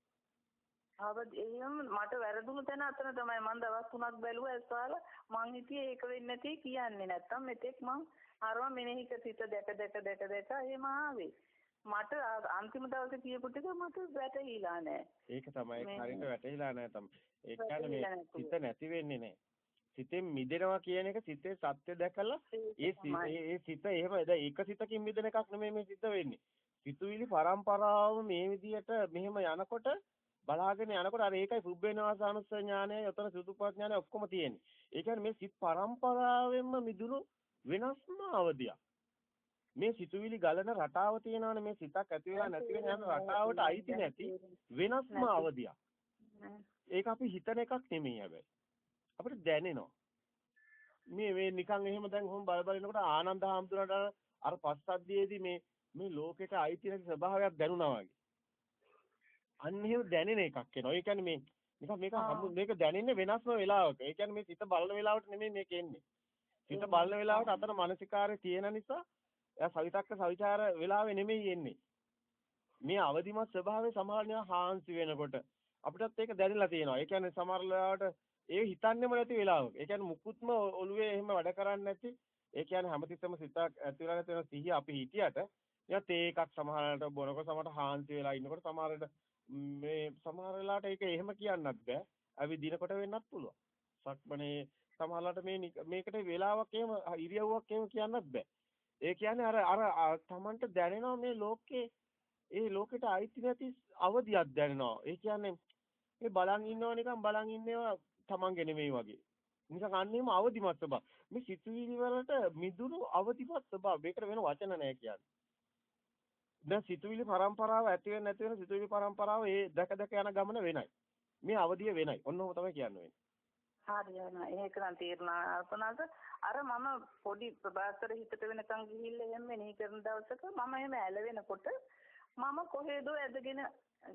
අවදි එහෙම මට වැරදුණු තැන අතන තමයි මම දවස් තුනක් බැලුවා ඒසාල මං හිතියේ ඒක වෙන්නේ නැති කියන්නේ නැත්තම් මෙතෙක් මං අරව මෙනෙහි සිත දැක දැක දැක දැක එහෙම ආවේ. මට අන්තිම දවසේ කියපු ටික මට වැටහිලා නැහැ. ඒක තමයි හරියට වැටහිලා නැහැ තමයි. ඒ කියන්නේ මේ සිත නැති වෙන්නේ නැහැ. සිතෙන් මිදෙනවා කියන එක සිතේ සත්‍ය දැකලා ඒ ඒ සිත එහෙම දැන් එක සිතකින් මිදෙන එකක් නෙමෙයි මේ සිත වෙන්නේ. සිතුවිලි පරම්පරාව මේ විදියට මෙහෙම යනකොට බලාගෙන යනකොට අර ඒකයි පුබ්බේනවාසානුස්ස ඥානය, යතන සුදුපත් ඥානය ඔක්කොම තියෙන්නේ. ඒ කියන්නේ මේ සිත් පරම්පරාවෙන්ම මිදුණු වෙනස්ම අවදියක්. මේ සිතුවිලි ගලන රටාව තියෙනවනේ මේ සිතක් ඇති වෙලා නැති වෙන යන රටාවට අයිති නැති වෙනස්ම අවදියක්. ඒක අපි හිතන එකක් නෙමෙයි හැබැයි. අපිට දැනෙනවා. මේ මේ නිකන් එහෙම දැන් කොහොම බල බල ඉනකොට ආනන්ද හාමුදුරන්ට අර පස්සද්ධියේදී මේ මේ ලෝකෙට අයිති නැති ස්වභාවයක් දැනුණා වගේ. අන්න එහෙම දැනෙන එකක් එනවා. ඒ කියන්නේ මේ නිකන් මේක මේක දැනෙන්නේ වෙනස්ම වෙලාවක. ඒ කියන්නේ මේ සිත බලන වෙලාවට නෙමෙයි මේක එන්නේ. සිත බලන වෙලාවට අතන මානසිකාරය තියෙන නිසා එයා සවිතක්ක සවිචාර වෙලාවේ නෙමෙයි එන්නේ. මේ අවදිමත් ස්වභාවය සමහරවිට හාන්සි වෙනකොට අපිටත් ඒක දැනෙලා තියෙනවා. ඒ කියන්නේ සමහර වෙලාවට ඒ හිතන්නේම නැති වෙලාවක. ඒ කියන්නේ මුකුත්ම ඔළුවේ එහෙම වැඩ කරන්නේ නැති. ඒ කියන්නේ හැමතිස්සෙම සිතක් ඇති වෙලා නැති සිහිය අපි හිටියට එයා තේ එකක් සමහරවිට බොනකොට සමහරට හාන්සි වෙලා ඉන්නකොට සමහරවිට මේ සමහර වෙලාවට ඒක එහෙම කියන්නත් බෑ. ඇවිදිනකොට වෙන්නත් පුළුවන්. සක්මනේ සමහරලාට මේ මේකට වෙලාවක් එහෙම ඉරියව්වක් එහෙම කියන්නත් බෑ. ඒ කියන්නේ අර අර Tamanට දැනෙනවා මේ ලෝකේ ඒ ලෝකෙට අයිති නැති අවදියක් දැනෙනවා. ඒ කියන්නේ මේ බලන් ඉන්නව නිකන් බලන් ඉන්නේවා Tamange නෙමෙයි වගේ. නිකන් අන්නේම අවදිමත් ස්වභාව. මේ සිතුවිලි වලට මිදුණු අවදිමත් ස්වභාව. මේකට වෙන වචන නැහැ කියන්නේ. දැන් සිතුවිලි පරම්පරාව ඇති වෙන නැති වෙන සිතුවිලි පරම්පරාව ඒ දැක දැක යන ගමන වෙනයි. මේ අවදිය වෙනයි. ඔන්න ඔහොම තමයි කියන්න. හරියනවා. ඒක නම් තීරණා අල්පනාද අර මම පොඩි ප්‍රභාකර හිතට වෙනකන් ගිහිල්ලා එහෙම මෙනෙහි කරන දවසක මම එහෙම ඇලවෙනකොට මම කොහෙදෝ ඇදගෙන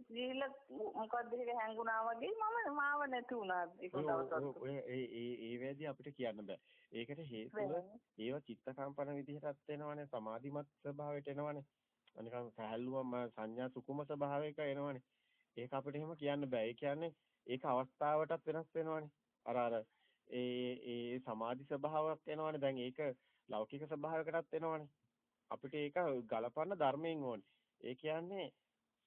ගිහිල්ලා මොකද්ද ඒක හැංගුණා වගේ මම මාව නැති වුණා ඒක දවසක්. ඔය ඒ ඒ වේදී අපිට කියන්න බෑ. ඒකට හේතුව ඒව චිත්ත කම්පන විදිහටත් වෙනවනේ සමාධිමත් ස්වභාවයට එනවනේ. අනිකන් සහැල්ලුවම සංඥා සුකුම ස්වභාවයක එනවනේ. ඒක අපිට එහෙම කියන්න බෑ. ඒ කියන්නේ ඒක අවස්ථාවටත් වෙනස් වෙනවනේ. අර අර ඒ ඒ සමාධි ස්වභාවයක් එනවනේ. දැන් ඒක ලෞකික ස්වභාවයකටත් එනවනේ. අපිට ඒක ගලපන්න ධර්මයෙන් ඕනේ. ඒ කියන්නේ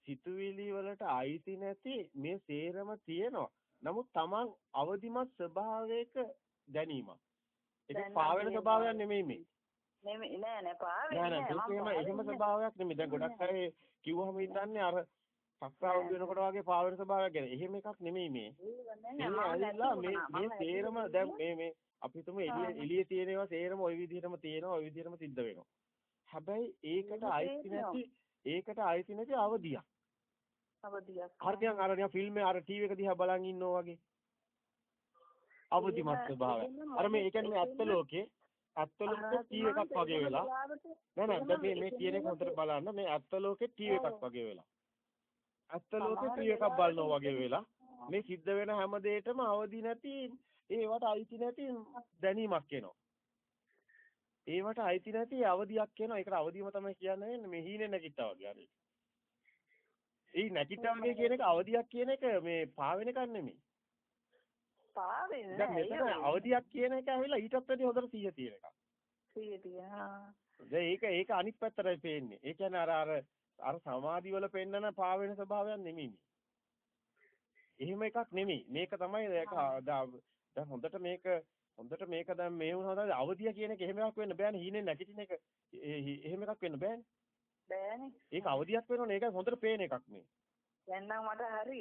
සිතුවිලි වලට අයිති නැති මේ සේරම තියෙනවා. නමුත් Taman අවදිමත් ස්වභාවයක දැනීමක්. ඒක පාවෙන ස්වභාවයක් නෙමෙයි මේ. නෙමෙයි නෑ නෑ පාවෙන්නේ නෑ නෑ එහෙම ස්වභාවයක් නෙමෙයි. දැන් ගොඩක් අය කිව්වහම හිතන්නේ අර සක්සාවුත් වෙනකොට වගේ පාවෙන ස්වභාවයක් ගැන. එහෙම එකක් නෙමෙයි මේ. මේ මේ සේරම දැන් මේ මේ අපි තුමු එළිය එළියේ තියෙන ඒවා සේරම ওই විදිහටම තියෙනවා ওই විදිහටම සිද්ධ වෙනවා. හැබැයි ඒකට අයිති නැති ඒකට අයිති නැති අවදියක්. අවදියක්. හරියට අර නිකන් ෆිල්ම් එක අර ටීවී එක දිහා බලන් ඉන්නවා වගේ. අවදිමත් ස්වභාවය. අර මේ ඒ කියන්නේ ඇත්ත ලෝකේ ඇත්ත ලෝකේ ටීවී එකක් වගේ වෙලා. නෑ නෑ මේ මේ කියන එක හොඳට බලන්න මේ ඇත්ත ලෝකේ ටීවී එකක් වගේ වෙලා. ඇත්ත ලෝකේ ටීවී එකක් බලනවා වගේ වෙලා. මේ සිද්ධ වෙන හැම දෙයකම අවදි නැති ඒවට අයිති නැති දැනීමක් එනවා. ඒවට අයිති නැති අවදියක් එනවා. ඒකට අවදියම තමයි කියන්නේ මේ හීනේ නැගිට්ටා වගේ හරි. ඒ නැගිට්ටා වගේ කියන එක අවදියක් කියන එක මේ පාවෙන එකක් නෙමෙයි. පාවෙන්නේ දැන් මෙතන අවදියක් කියන එක ඇවිල්ලා ඊටත් වැඩි හොඳට 100 තියෙන එකක්. 100 තියෙන. දැන් ඒක ඒක අනිත් පැත්තටයි පේන්නේ. ඒ කියන්නේ අර අර අර සමාධි වල පෙන්නන පාවෙන ස්වභාවයක් නෙමෙයි. එහෙම එකක් නෙමෙයි. මේක තමයි දැන් හොඳට මේක හොඳට මේක දැන් මේ වුණාද අවදිය කියන එක එහෙම එකක් වෙන්න බෑනේ. හීනේ නැගිටින එක එහෙම එකක් වෙන්න බෑනේ. බෑනේ. ඒක අවදියක් වෙනවනේ. ඒක හොඳට පේන එකක් මේ. දැන් නම් මට හරි.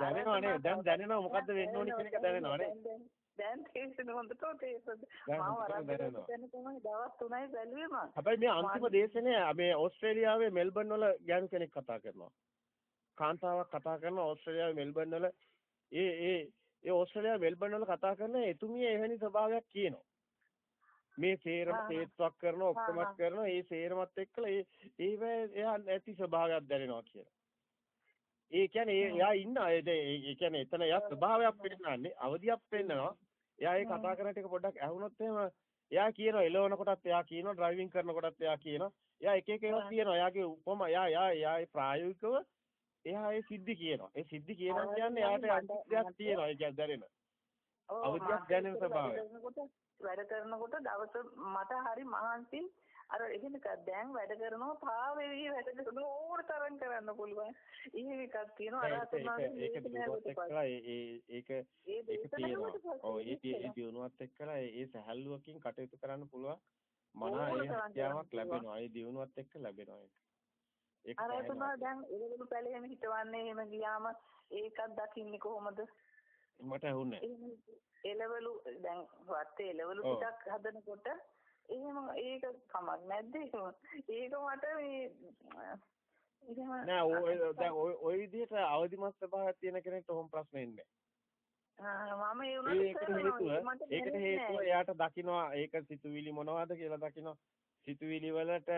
දැනෙනව නේ. දැන් දැනෙනව මොකද්ද වෙන්න ඕනි කියන එක දැනෙනව නේ. දැන් තේරෙන හොඳට තේරෙන්න. මම වරද්දගෙන තමයි දවස් 3යි බැලුවේ මම. හැබැයි මේ අන්තිම දේශනේ මේ ඕස්ට්‍රේලියාවේ මෙල්බන් වල ගෑනු කෙනෙක් කතා කරනවා. කාන්තාවක් කතා කරනවා ඕස්ට්‍රේලියාවේ මෙල්බන් වල ඒ ඒ ඒ ඕස්ට්‍රේලියාවේ මෙල්බන් වල කතා කරන එතුමිය එවැනි ස්වභාවයක් කියනවා. මේ සේරම තේත්වක් කරනවා ඔක්කොමත් කරනවා ඒ සේරමත් එක්කලා ඒ ඒව එයා නැති ස්වභාවයක් දැනෙනවා කියලා. ඒ කියන්නේ එයා ඉන්න ඒ කියන්නේ එතන එයා ස්වභාවයක් පෙන්නන්නේ අවදියක් පෙන්නනවා. එයා ඒ කතා කරන ටික පොඩ්ඩක් ඇහුනොත් එහෙම එයා කියනවා එලවන කොටත් එයා කියනවා ඩ්‍රයිවිං කරන කොටත් එයා කියනවා. එයා එක එක ඒවා කියනවා. එයාගේ උපම එයා එයා එයා ඒ ප්‍රායෝගිකව එයා ඒ සිද්ධි කියනවා. ඒ සිද්ධි කියනවා කියන්නේ එයාට අන්තිමයක් තියෙනවා. ඒ කියන්නේ දැනෙන. අවදියක් දැනෙන ස්වභාවය. වැඩ කරනකොට දවස මට හරි මහන්සි අර එහෙම දැන් වැඩ කරනවා පාවෙවි වැඩ කරන ඕන තරම් කරන්න පුළුවන්. එහෙම එකක් තියෙනවා අර එක්කලා ඒ ඒක ඒක තියෙනවා. ඔව් ඒ ඒ දිනුවත් එක්කලා ඒ සහැල්ලුවකින් කටයුතු කරන්න පුළුවන්. මනා ඒ හැකියාවක් ලැබෙනවා. ඒ දිනුවත් එක්ක ලැබෙනවා ඒක. ඒක අර තුමා දැන් එළවලු පැලේම හිටවන්නේ එහෙම ගියාම ඒකක් දකින්නේ කොහොමද? මට ඇහුන්නේ. එළවලු දැන් වත්තේ එළවලු ටිකක් හදනකොට එහෙම ඒක කමක් නැද්ද? ඒක මට මේ නෑ ඔය දැන් ඔය ඔය විදිහට අවදිමත් ස්වභාවයක් තියෙන කෙනෙක්ට ඔහොම ප්‍රශ්න එන්නේ මම ඒ වුණාට ඒකට හේතුව එයාට දකින්නවා ඒක සිතුවිලි මොනවද කියලා දකින්නවා සිතුවිලි වලට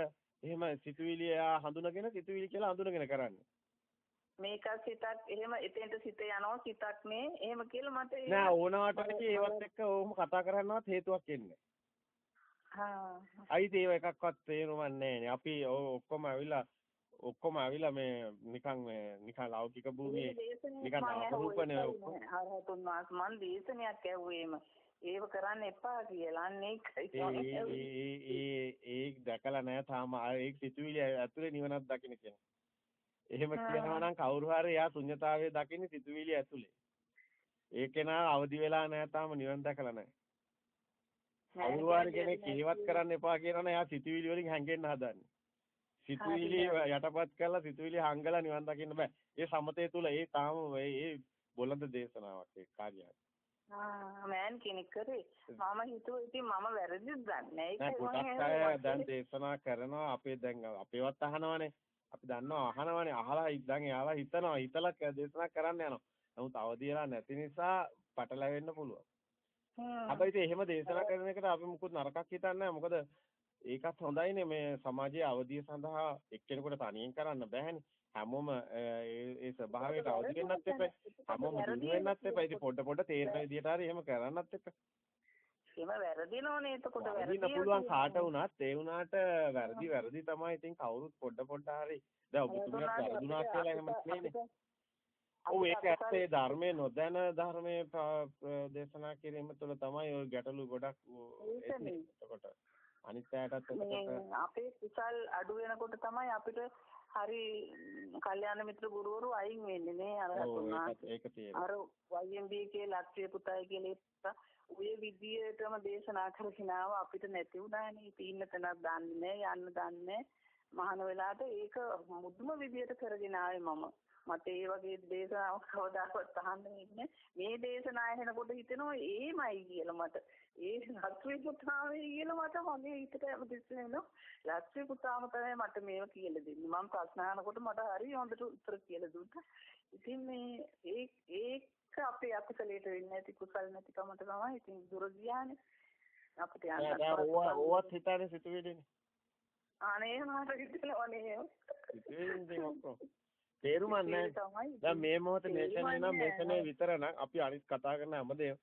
එහෙම සිතුවිලි එයා හඳුනගෙන සිතුවිලි කියලා හඳුනගෙන කරන්නේ. මේක සිතක් එහෙම එතෙන්ට සිත යනවා සිතක් මේ එහෙම කියලා මට නෑ ඕනවට ඒවත් එක්ක ඔහොම කතා කරන්නවත් හේතුවක් එන්නේ අයිති ඒව එකක්වත් තේරුමක් නැහැ අපි ඔක්කොම ඇවිල්ලා ඔක්කොම ඇවිල්ලා මේ නිකන් මේ නිකන් ලෞකික භූමියේ නිකන් අරූපනේ ඔක්කොම. අරහතුන් වහන්සේ මන් දේශනයක් ඇහුවේම ඒව කරන්න එපා කියලා. අන්නේ ඒ ඒ ඒ දැකලා නැහැ තාම. ඒ සිතුවිලි ඇතුලේ නිවනක් දකින්න කෙනෙක්. එහෙම කියනවා නම් කවුරු හරි එයා ශුන්්‍යතාවයේ දකින්නේ සිතුවිලි ඇතුලේ. ඒ කෙනා අවදි වෙලා නැහැ තාම නිවන් දැකලා නැහැ. කවුරු කෙනෙක් ඉවත් කරන්න එපා කියනවනේ. එයා සිතුවිලි වලින් හැංගෙන්න හදන්නේ. සිතුවිලි යටපත් කරලා සිතුවිලි හංගලා නිවන් දකින්න බෑ. ඒ සමතේ තුල ඒ තාම ඒ බොළඳ දේශනාවක් ඒ කාර්යයක්. මෑන් කෙනෙක් කරේ. මම හිතුවා ඉතින් මම වැරදිද දන්නේ. ඒක දැන් දේශනා කරනවා. අපේ දැන් අපේවත් අහනවනේ. අපි දන්නවා අහනවනේ. අහලා දැන් එයාලා හිතනවා. හිතලා දේශනා කරන්න යනවා. නමුත් අවදි වෙලා නැති නිසා පටලැවෙන්න පුළුවන්. හැබැයි ඉතින් එහෙම දේශනා කරන එකට අපි මුකුත් නරකක් හිතන්නේ මොකද ඒකත් හොඳයිනේ මේ සමාජයේ අවදිය සඳහා එක්කෙනෙකුට තනියෙන් කරන්න බෑනේ. හැමෝම ඒ ඒ ස්වභාවයට අවදි වෙන්නත් එපා. හැමෝම දිනු වෙන්නත් එපා. ඉතින් පොඩ පොඩ තේරෙන විදියට හරි එහෙම කරන්නත් එපා. එහෙම වැරදිනෝනේ එතකොට වැරදින්න පුළුවන් කාට වුණත් ඒ වුණාට වැරදි වැරදි තමයි ඉතින් කවුරුත් පොඩ පොඩ හරි දැන් ඔබතුමියක් වැරදුනා කියලා එහෙම නෙමෙයිනේ. ඔව් ඒක ඇත්තේ ධර්මයේ නොදැන ධර්මයේ දේශනා කිරීම තුළ තමයි ওই ගැටලු ගොඩක් එන්නේ. එතකොට අනිත් අයටත් එතකොට අපේ කුසල් අඩු වෙනකොට තමයි අපිට හරි කල්යාණ මිත්‍ර ගුරුවරු අයින් වෙන්නේ නේ අර ඒක තියෙනවා. අර YMB කේ ලක්ෂ්‍ය පුතයි කියලා ඔය විදියටම දේශනා කරගෙන ආව අපිට නැති වුණානේ තීන්න තැනක් දන්නේ යන්න දන්නේ මහාන වෙලාවට ඒක මුදුම විදියට කරගෙන ආවේ මම මට ඒ වගේ දේශනාවක් කවදාවත් අහන්න ඉන්නේ. මේ දේශනාව ඇහෙනකොට හිතෙනවා ඒමයි කියලා මට. ඒ ලක්ෂ්මී පුතාමයි කියලා මට මගේ හිතට හැමතිස්සෙම එනවා. ලක්ෂ්මී පුතාම තමයි මට මේව කියලා දෙන්නේ. මම ප්‍රශ්න අහනකොට මට හරි හොඳට උත්තර කියලා දුන්නා. ඉතින් මේ ඒ ඒක අපේ අකුසලයට වෙන්නේ නැති කුසල් නැතිකමට තමයි ඉතින් දුර ගියානේ. අපිට යන්න ඕවත් හිතන්නේ සිතුවිලිනේ. අනේ මට හිතෙනවනේ. සිතුවිලිනේ ඔක්කොම තේරුමක් නැහැ. දැන් මේ මොහොතේ මේකනේ නම් මේකනේ විතර නම් අපි අනිත් කතා කරන හැමදේම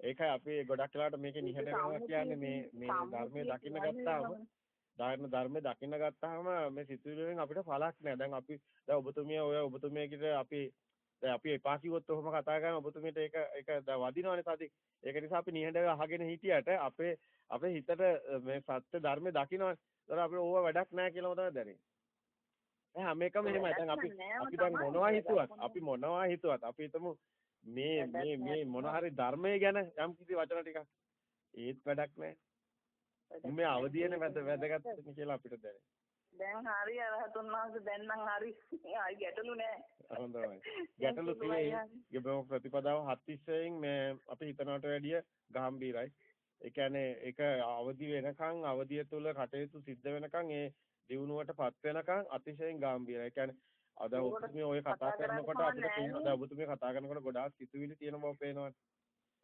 ඒකයි අපි ගොඩක් වෙලාවට මේකේ නිහඬ වෙනවා කියන්නේ මේ මේ ධර්මයේ දකින්න ගත්තාම ධර්ම ධර්මයේ දකින්න ගත්තාම මේ සිතුවිලි වලින් අපිට පළක් නැහැ. දැන් අපි දැන් ඔබතුමිය ඔය ඔබතුමියකට අපි දැන් අපි එපා කිව්වොත් ඔහොම කතා කරන ඔබතුමියට ඒක ඒක වදිනවනේ සති. ඒක නිසා අපි නිහඬව අහගෙන හිටියට අපේ අපේ හිතට මේ සත්‍ය ධර්මයේ දකින්නවනේ. ඒතර අපිට ඕව වැඩක් නැහැ කියලාම තමයි දැනෙන්නේ. හැම එකම එහෙමයි. දැන් අපි අපි දැන් මොනවා හිතුවත් අපි මොනවා හිතුවත් අපි හිතමු මේ මේ මේ මොන හරි ධර්මයේ ගැන යම් කිසි වචන ටිකක් ඒත් වැඩක් නැහැ. මේ අවදියනේ වැද වැදගත් කියලා අපිට දැනෙන. දැන් හරි අරහතුන් වහන්සේ දැන් නම් හරි ආයි ගැටලු නෑ. හොඳයි. ගැටලු තියෙයි. ගෙබෝ ප්‍රතිපදාව හත්තිස්සෙන් මේ අපි හිතනවට වැඩිය ගැඹීරයි. ඒ කියන්නේ ඒක අවදි වෙනකන් අවදිය තුල කටයුතු සිද්ධ වෙනකන් ඒ දියුණුවටපත් වෙනකන් අතිශයින් ගැඹීරයි. ඒ කියන්නේ අද ඔබතුමිය ඔය කතා කරනකොට අපිට දැන් ඔබතුමිය කතා කරනකොට ගොඩාක් සිතුවිලි තියෙන බව පේනවා.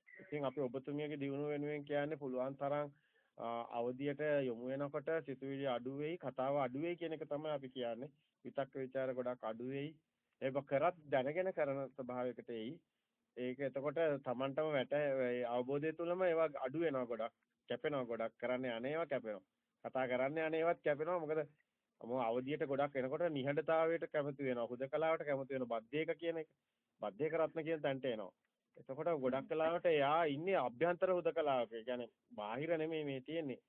ඉතින් අපි ඔබතුමියගේ දියුණුව වෙනුවෙන් කියන්නේ පුළුවන් තරම් අවදියට යොමු වෙනකොට සිතුවිලි අඩු වෙයි, කතාව අඩු වෙයි කියන එක තමයි අපි කියන්නේ. විතක්ක ਵਿਚාර ගොඩක් අඩු වෙයි. ඒක කරත් දැනගෙන කරන ස්වභාවයකට එයි. ඒක එතකොට Tamanටම වැට අවබෝධය තුළම ඒවා අඩු වෙනවා ගොඩක්. කැපෙනවා ගොඩක්. කරන්න යන්නේවා කැපෙනවා. කතා කරන්න යන්නේවත් කැපෙනවා. මොකද මම අවදියට ගොඩක් එනකොට නිහඬතාවයට කැමති වෙනවා. හුදකලාවට කැමති වෙනවා. බද්දේක කියන එක. බද්දේක රත්න කියන තැනට එනවා. එතකොට ගොඩක් කලාවට එයා ඉන්නේ අභ්‍යන්තර හුදකලාවක. ඒ කියන්නේ බාහිර නෙමෙයි මේ තියෙන්නේ.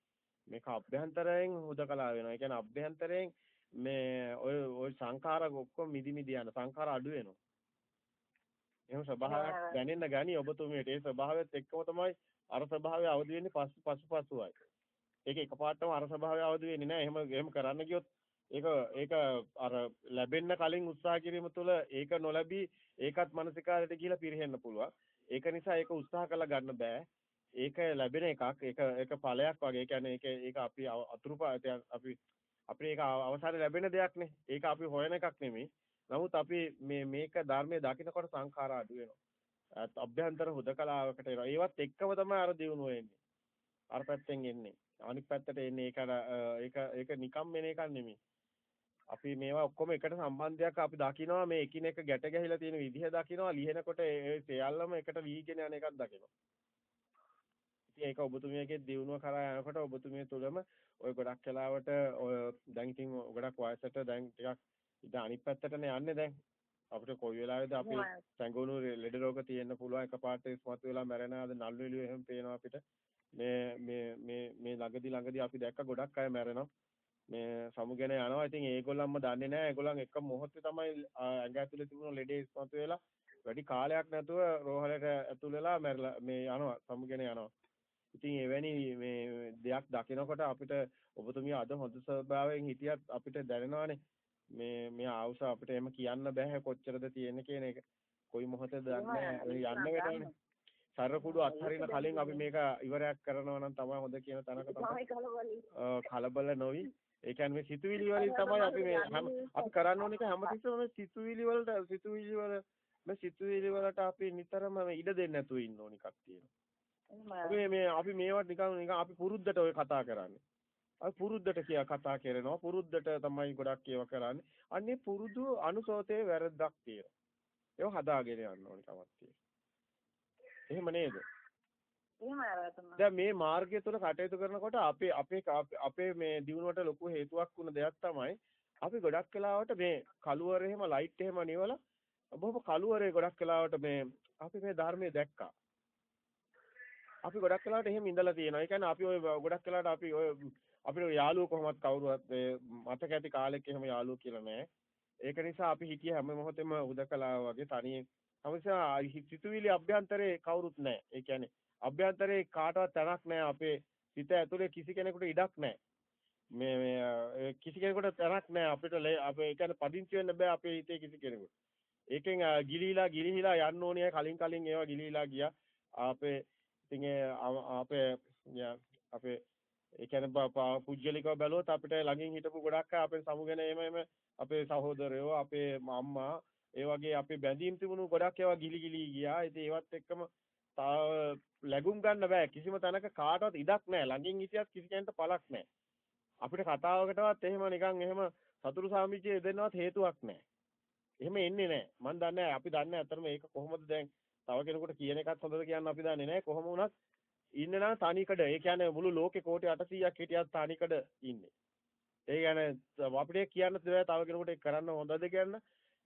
මේක අභ්‍යන්තරයෙන් හුදකලාව වෙනවා. ඒ කියන්නේ අභ්‍යන්තරයෙන් මේ ඔය ඔය සංඛාර ඔක්කොම මිදි මිදි යන සංඛාර අඩු වෙනවා. එහෙම ස්වභාවයක් දැනෙන්න ගනි ඔබතුමියට. ඒ ස්වභාවයත් එක්කම තමයි අර ස්වභාවය අවදි වෙන්නේ පසු පසු පසුයි. ඒක එකපාරටම අර ස්වභාවය අවදි වෙන්නේ නැහැ. එහෙම එහෙම කරන්න ගියොත් ඒක ඒක අර ලැබෙන්න කලින් උත්සාහ කිරීම තුළ ඒක නොලැබී ඒකත් මානසිකාරයට ගිහිලා පිරෙහෙන්න පුළුවන්. ඒක නිසා ඒක උත්සාහ කරලා ගන්න බෑ. ඒක ලැබෙන එකක්. ඒක ඒක ඵලයක් වගේ. ඒ කියන්නේ ඒක ඒක අපි අතුරු අපි අපිට ඒක අවසානයේ ලැබෙන දෙයක් නේ. ඒක අපි හොයන එකක් නෙමෙයි. නමුත් අපි මේ මේක ධර්මයේ දකින්නකොට සංඛාර අඩු වෙනවා. අභ්‍යන්තර හුදකලාවකට එනවා. ඒවත් එක්කම තමයි අර දිනුව එන්නේ. අර පැත්තෙන් එන්නේ. අනිත් පැත්තට එන්නේ ඒක ඒක ඒක නිකම් එන එකක් නෙමෙයි. අපි මේවා ඔක්කොම එකට සම්බන්ධයක් අපි දකිනවා මේ එකිනෙක ගැට ගැහිලා තියෙන විදිහ දකිනවා ලියනකොට ඒ සියල්ලම එකට වීගෙන යන එකක් දකිනවා. ඉතින් ඒක ඔබතුමියගේ දියුණුව කරා යනකොට ඔබතුමිය තුළම ওই ගොඩක් වෙලාවට ඔය දැන් ඉතින් ගොඩක් වයසට දැන් ටිකක් ඉතින් අනිත් පැත්තටනේ යන්නේ දැන්. අපිට කොයි වෙලාවෙද අපි සංගුණු ලෙඩ රෝග තියෙන්න පුළුවන් එකපාරට ඉස්මතු වෙලා මැරෙනාද නළු නිලු එහෙම පේනවා අපිට. මේ මේ මේ මේ ළඟදි ළඟදි අපි දැක්ක ගොඩක් අය මැරෙනවා. මේ සමුගෙන යනවා. ඉතින් ඒගොල්ලන්ම දන්නේ නැහැ. ඒගොල්ලන් එක මොහොතේ තමයි ඇඟ ඇතුලේ තිබුණු ලෙඩේ ඉස්මතු වෙලා වැඩි කාලයක් නැතුව රෝහලට ඇතුල් වෙලා මැරලා මේ යනවා. සමුගෙන යනවා. ඉතින් එවැනි මේ දෙයක් දකිනකොට අපිට ඔබතුමිය අද හොඳ ස්වභාවයෙන් හිටියත් අපිට දැනෙනවානේ මේ මේ ආවුස අපිට එහෙම කියන්න බෑ කොච්චරද තියෙන්නේ කියන එක. කොයි මොහොතේද යන්නේ යන්න වෙනවනේ. සරකුඩු අත්හරින කලින් අපි මේක ඉවරයක් කරනවා නම් තමයි හොඳ කියන තැනක තමයි කලබල නොවි ඒ කියන්නේ මේ සිතුවිලි වලින් තමයි අපි මේ අපි කරන්න ඕන එක හැමතිස්සෙම මේ සිතුවිලි වලට සිතුවිලි වල මේ සිතුවිලි වලට අපි නිතරම ඉඩ දෙන්නේ නැතුව ඉන්න ඕන එකක් තියෙනවා. අපි මේ අපි මේවට නිකන් නිකන් අපි පුරුද්දට ඔය කතා කරන්නේ. අපි පුරුද්දට කියා කතා කරනවා. පුරුද්දට තමයි ගොඩක් ඒවා කරන්නේ. අන්නේ පුරුදු අනුසෝතේ වැරද්දක් තියෙනවා. ඒක හදාගෙන යන්න ඕන කමක් තියෙනවා. එහෙම නේද? දැන් මේ මාර්ගය තුල කටයුතු කරනකොට අපේ අපේ අපේ මේ දිනුවට ලොකු හේතුවක් වුණ දෙයක් තමයි අපි ගොඩක් වෙලාවට මේ කළුවර එහෙම ලයිට් එහෙම නිවලා බොහොම කළුවරේ ගොඩක් වෙලාවට මේ අපි මේ ධර්මයේ දැක්කා. අපි ගොඩක් වෙලාවට එහෙම ඉඳලා තියෙනවා. ඒ කියන්නේ අපි ඔය ගොඩක් වෙලාවට අපි ඔය අපිට යාළුවෝ කොහොමවත් කවුරුවත් මතක ඇති කාලෙක එහෙම යාළුවෝ කියලා නැහැ. ඒක නිසා අපි හිටිය හැම මොහොතෙම උදකලා වගේ තනියෙන් තමසා සිතුවිලි අභ්‍යන්තරේ කවුරුත් නැහැ. ඒ කියන්නේ අභ්‍යන්තරේ කාටවත් තැනක් නැහැ. අපේ සිත ඇතුලේ කිසි කෙනෙකුට ඉඩක් නැහැ. මේ මේ කිසි කෙනෙකුට තැනක් නැහැ අපිට අපේ ඒ කියන්නේ පදිංචි වෙන්න බෑ අපේ හිතේ කිසි කෙනෙකුට. ඒකෙන් ගිලිහිලා ගිලිහිලා යන්න ඕනේ කලින් කලින් ඒවා ගිලිහිලා ගියා. අපේ ඉතින් අපේ අපේ ඒ කියන්නේ පුජ්‍යලිකව බැලුවොත් අපිට ළඟින් හිටපු ගොඩක් අය අපේ සමුගෙන එහෙම එහෙම අපේ සහෝදරයෝ අපේ අම්මා ඒ වගේ අපේ බැඳීම් තිබුණු ගොඩක් ඒවා ගිලි ගිලි ගියා. ඉතින් ඒවත් එක්කම තාම ලැබුම් ගන්න බෑ. කිසිම තැනක කාටවත් ඉඩක් නැහැ. ළඟින් හිටියත් කිසි කෙනෙක්ට පළක් නැහැ. අපිට කතාවකටවත් එහෙම නිකන් එහෙම සතුරු සාමිච්චය දෙන්නවත් හේතුවක් නැහැ. එහෙම එන්නේ නැහැ. මම දන්නේ අපි දන්නේ අතරම මේක කොහොමද දැන් තව කෙනෙකුට කියන එකත් හොඳද කියන්න අපි දන්නේ නැහැ. කොහොම වුණත් ඉන්නේ නම් තනිකඩ. ඒ කියන්නේ මුළු ලෝකේ කෝටි 800ක් හිටියත් තනිකඩ ඉන්නේ. ඒ කියන්නේ අපිට කියන්න බෑ තව කෙනෙකුට ඒක කරන්න හොඳද කියන්න.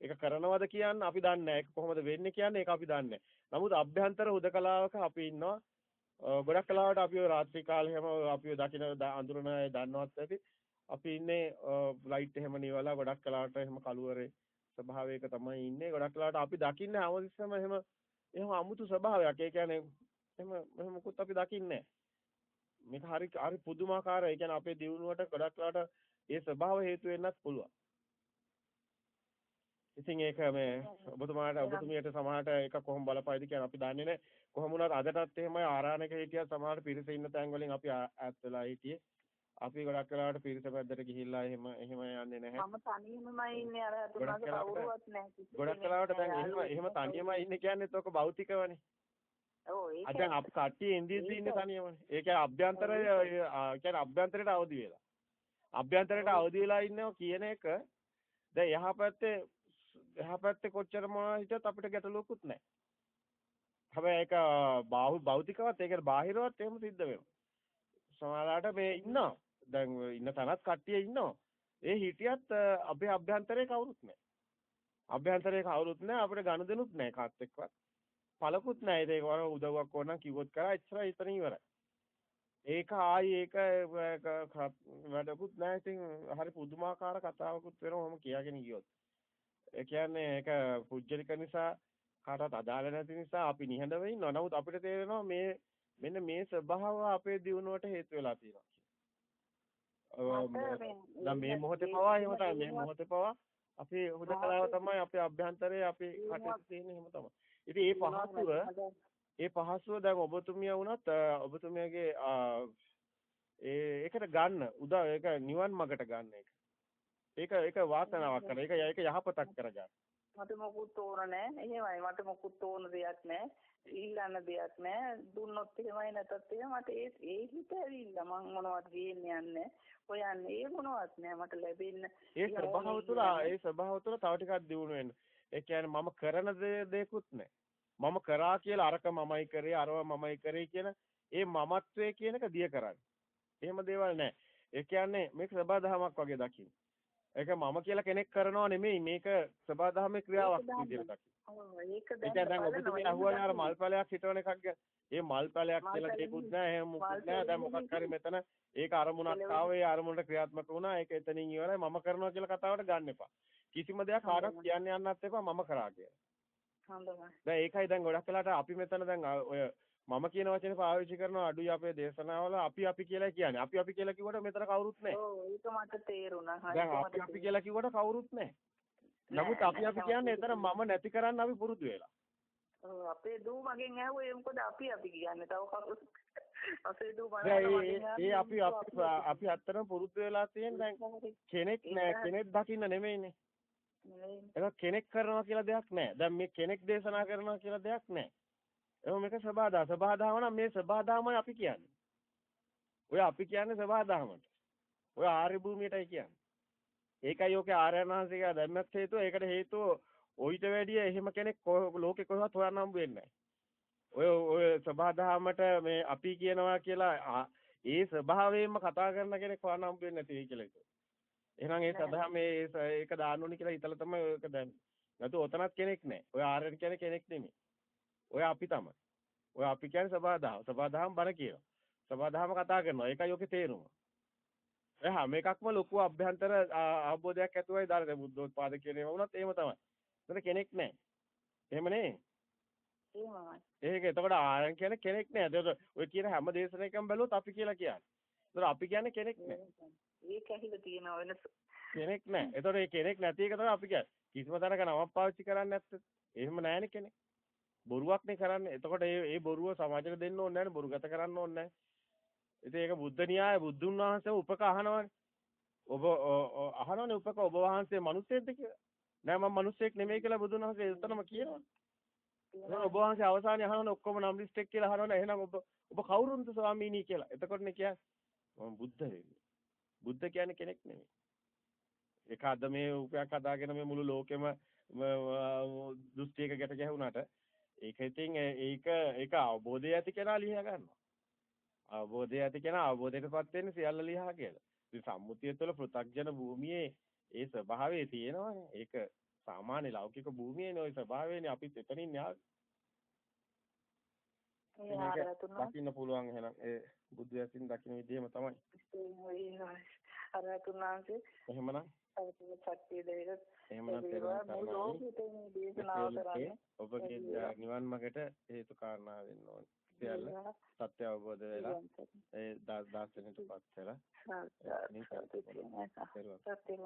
ඒක කරනවද කියන්න අපි දන්නේ නැහැ. ඒක කොහොමද වෙන්නේ කියන්නේ ඒක අපි දන්නේ නමුත් අභ්‍යන්තර හුදකලාවක අපි ඉන්නවා. ගොඩක් කලාවට අපි රාත්‍රී කාලේ හැම අපි දකින අඳුරන අය දන්නවත් ඇති. අපි ඉන්නේ ලයිට් එහෙම නිවලා ගොඩක් කලාවට එහෙම කළුවරේ ස්වභාවයක තමයි ඉන්නේ. ගොඩක් කලාවට අපි දකින්නේ හැමතිස්සෙම එහෙම එහෙම අමුතු ස්වභාවයක්. ඒ කියන්නේ එහෙම එහෙම මුකුත් අපි දකින්නේ මේක හරි හරි පුදුමාකාරයි. ඒ කියන්නේ අපේ දියුණුවට ගොඩක් වෙලාට ඒ ස්වභාව හේතු වෙන්නත් පුළුවන්. ඉතින් ඒක මේ ඔබතුමාට ඔබතුමියට සමහරට ඒක කොහොම බලපයිද කියන අපි දන්නේ නැහැ. කොහොම වුණත් අදටත් එහෙමයි ආරාණක හිටියා සමහර පිරිස ඉන්න තැන් වලින් අපි ඈත් වෙලා හිටියේ. අපි ගොඩක් වෙලාවට පිරිස පැද්දට ගිහිල්ලා එහෙම එහෙම යන්නේ නැහැ. මම තනියමයි ඉන්නේ අර තුනක කවුරුවත් නැහැ. ගොඩක් වෙලාවට දැන් එහෙම එහෙම තනියමයි ඉන්නේ කියන්නේත් ඔක භෞතිකවනේ. ඔව් ඒක. දැන් අපි කට්ටිය ඉන්දියසි ඉන්නේ තනියමනේ. ඒ කියන්නේ අභ්‍යන්තරය කියන්නේ අභ්‍යන්තරයට අවදි වෙලා. අභ්‍යන්තරයට අවදි වෙලා ඉන්නවා කියන එක දැන් එහා පැත්තේ එහා පැත්තේ කොච්චර මොනවා හිටියත් අපිට ගැටලුවකුත් නැහැ. හැබැයි ඒක බාහුව භෞතිකවත් ඒක බාහිරවත් එහෙම සිද්ධ වෙනවා. සමහරලාට මේ ඉන්නවා. දැන් ඉන්න තනත් කට්ටිය ඉන්නවා. ඒ හිටියත් අපේ අභ්‍යන්තරේ කවුරුත් නැහැ. අභ්‍යන්තරේ කවුරුත් නැහැ අපිට ගනුදෙනුත් නැහැ කාත් එක්කවත්. පළකුත් නැහැ. ඒක වර උදව්වක් ඕන නම් කිව්වොත් කරා එච්චරයි එතන ඉවරයි. ඒක ආයි ඒක වැඩකුත් නැහැ. ඉතින් හරි පුදුමාකාර කතාවකුත් වෙනවා මම කියාගෙන ගියොත්. ඒ කියන්නේ ඒක පුජ්‍යලික නිසා කාටවත් අදාළ නැති නිසා අපි නිහඬව ඉන්නවා. නමුත් අපිට තේරෙනවා මේ මෙන්න මේ ස්වභාව අපේ දියුණුවට හේතු වෙලා තියෙනවා. මේ මොහොතේ පවා එහෙම තමයි මේ මොහොතේ පවා අපේ හුදකලාව තමයි අපේ අභ්‍යන්තරයේ අපේ කටයුතු තියෙන්නේ එහෙම තමයි. ඉතින් ඒ පහසුව ඒ පහසුව දැන් ඔබතුමිය වුණත් ඔබතුමියගේ ඒ ඒකට ගන්න උදා ඒක නිවන් මාර්ගට ගන්න එක. ඒක ඒක වාසනාවක් කරන. ඒක ඒක යහපතක් කරගන්න. මට මොකුත් ඕන නැහැ. එහෙමයි මට මොකුත් ඕන දෙයක් නැහැ. ඊළඟ දෙයක් නැහැ. දුන්නොත් එහෙමයි නැතත් එහෙම මට ඒ ඒ හිත ඇවිල්ලා මං මොනවද ගේන්න යන්නේ. හොයන්නේ ඒ මොනවත් නැහැ මට ලැබෙන්න. ඒ ස්වභාව තුළ ඒ ස්වභාව තුළ තව ටිකක් දියුණු වෙන්න. ඒ කියන්නේ මම කරන දෙයක්ුත් නැහැ. මම කරා කියලා අරක මමයි කරේ අරව මමයි කරේ කියන ඒ මමත්වයේ කියන එක දිය කරන්නේ. එහෙම දේවල් නැහැ. ඒ කියන්නේ මේක සබදාහමක් වගේ දකින්න. ඒක මම කියලා කෙනෙක් කරනව නෙමෙයි මේක සබදාහමේ ක්‍රියාවක් විදිහට දකින්න. ඒක දැන් ඔබතුමිය අහුවනේ අර මල්පලයක් හිටවන එකක් ගැන. ඒ මල්පලයක් කියලා දෙකුත් නැහැ එහෙම මුකුත් නැහැ. දැන් මොකක් හරි මෙතන ඒක අරමුණක් ආව ඒ අරමුණට ක්‍රියාත්මක වුණා. ඒක එතනින් ඉවරයි. මම කරනවා කියලා කතාවට ගන්න එපා. කිසිම දෙයක් කාටවත් කියන්න යන්නත් එපා මම කරා කියලා. හොඳයි. දැන් ඒකයි දැන් ගොඩක් වෙලාට අපි මෙතන දැන් ඔය මම කියන වචනේ පාවිච්චි කරනවා අඩුයි අපේ දේශනාවල අපි අපි කියලා කියන්නේ. අපි අපි කියලා කිව්වට මෙතන කවුරුත් නැහැ. ඔව් ඒක මට තේරුණා. දැන් අපි අපි කියලා කිව්වට කවුරුත් නැහැ. නමුත් අපි අපි කියන්නේ එතන මම නැති කරන්න අපි පුරුදු වෙලා. ඔව් අපේ දූ මගෙන් ඇහුවේ මොකද අපි අපි කියන්නේ තව කවුරුත් අපේ දූ ඒ අපි අපි අපි අත්‍තරම පුරුදු වෙලා තියෙන දැන් කෙනෙක් නෑ කෙනෙක් දකින්න නෙමෙයිනේ. ඒක කෙනෙක් කරනවා කියලා දෙයක් නැහැ. දැන් මේ කෙනෙක් දේශනා කරනවා කියලා දෙයක් නැහැ. එහෙනම් මේක සබාදා. සබාදාම නම් මේ සබාදාමයි අපි කියන්නේ. ඔය අපි කියන්නේ සබාදාමට. ඔය ආර්ය භූමියටයි කියන්නේ. ඒකයි ඔකේ ආර්යයන් වහන්සේගේ ධර්මයක් හේතුව. ඒකට හේතුව ඔయిత වැඩිය එහෙම කෙනෙක් ලෝකේ කොහෙවත් හොයන්න හම්බ වෙන්නේ ඔය ඔය සබාදාමට මේ අපි කියනවා කියලා ඒ ස්වභාවයෙන්ම කතා කරන කෙනෙක් හොයන්න හම්බ වෙන්නේ නැති කියලා ඒක. එහෙනම් ඒ සදා මේ ඒක දාන්න ඕනි කියලා හිතලා තමයි ඔයක දැන්. නැතු ඔතනත් කෙනෙක් නැහැ. ඔය ආර්යන් කියන්නේ කෙනෙක් නෙමෙයි. ඔය අපි තමයි. ඔය අපි කියන්නේ සබාදාම. සබාදාම බණ කියනවා. සබාදාම කතා කරනවා. ඒකයි ඔකේ තේරුම. ඒ හැම එකක්ම ලොකු අභ්‍යන්තර අවබෝධයක් ඇතුවයි දාන්නේ බුද්ධෝත්පාද කියන ඒවා වුණත් එහෙම තමයි. ඒතර කෙනෙක් නැහැ. එහෙම නේ? එහෙමයි. ඒක එතකොට ආයන් කියන්නේ කෙනෙක් නෑ. එතකොට ඔය කියන හැම දේශනයකම බැලුවොත් අපි කියලා කියන්නේ. එතකොට අපි කියන්නේ කෙනෙක් නෑ. ඒක ඇහිලා තියෙන වෙනස. කෙනෙක් නෑ. එතකොට මේ කෙනෙක් නැති එක තමයි අපි කියන්නේ. කිසිම තැනක නමක් පාවිච්චි කරන්නේ නැත්තේ. එහෙම නෑනේ කෙනෙක්. බොරුවක් නේ කරන්නේ. එතකොට මේ මේ බොරුව සමාජයට දෙන්න ඕනේ නෑනේ. බොරු ගත කරන්න ඕනේ නෑ. ඉතින් ඒක බුද්ධ න්‍යාය බුදුන් වහන්සේ උපක අහනවනේ. ඔබ අහනවනේ උපක ඔබ වහන්සේ මිනිස්සෙක්ද කියලා. නෑ මම මිනිස්සෙක් නෙමෙයි කියලා බුදුන් වහන්සේ එතනම කියනවා. ඔබ වහන්සේ අවසානයේ අහනවනේ ඔක්කොම නම් ලිස්ට් එක කියලා අහනවනේ එහෙනම් ඔබ ඔබ කවුරුන්ද ස්වාමීනි කියලා. එතකොටනේ කියන්නේ මම බුද්ධ වෙන්නේ. බුද්ධ කියන්නේ කෙනෙක් නෙමෙයි. ඒක අද මේ උපයක් හදාගෙන මේ මුළු ලෝකෙම දෘෂ්ටියක ගැට ගැහුණාට ඒක ඉතින් ඒක ඒක අවබෝධය ඇති කෙනා ලියා ගන්නවා. අවබෝධය ඇති කෙනා අවබෝධයටපත් වෙන්නේ සියල්ල ලියා කියලා. ඉතින් සම්මුතිය තුළ පෘථග්ජන භූමියේ ඒ ස්වභාවය තියෙනවානේ. ඒක සාමාන්‍ය ලෞකික භූමියේනේ ওই ස්වභාවයනේ අපිත් එතනින් යාවේ. දකින්න පුළුවන් එහෙනම් ඒ බුදු ඇසින් දකින්න විදිහම තමයි. අර තුනාංශේ එහෙමනම් ශක්තිය දෙවිද එහෙමනම් තේරුම් ඔබගේ නිවන් මාර්ගට හේතු කාරණා වෙන්න ඕනේ. සියල්ල සත්‍ය අවබෝධ වෙලා ඒ දාස් දාසනෙටපත් වෙලා සත්‍ය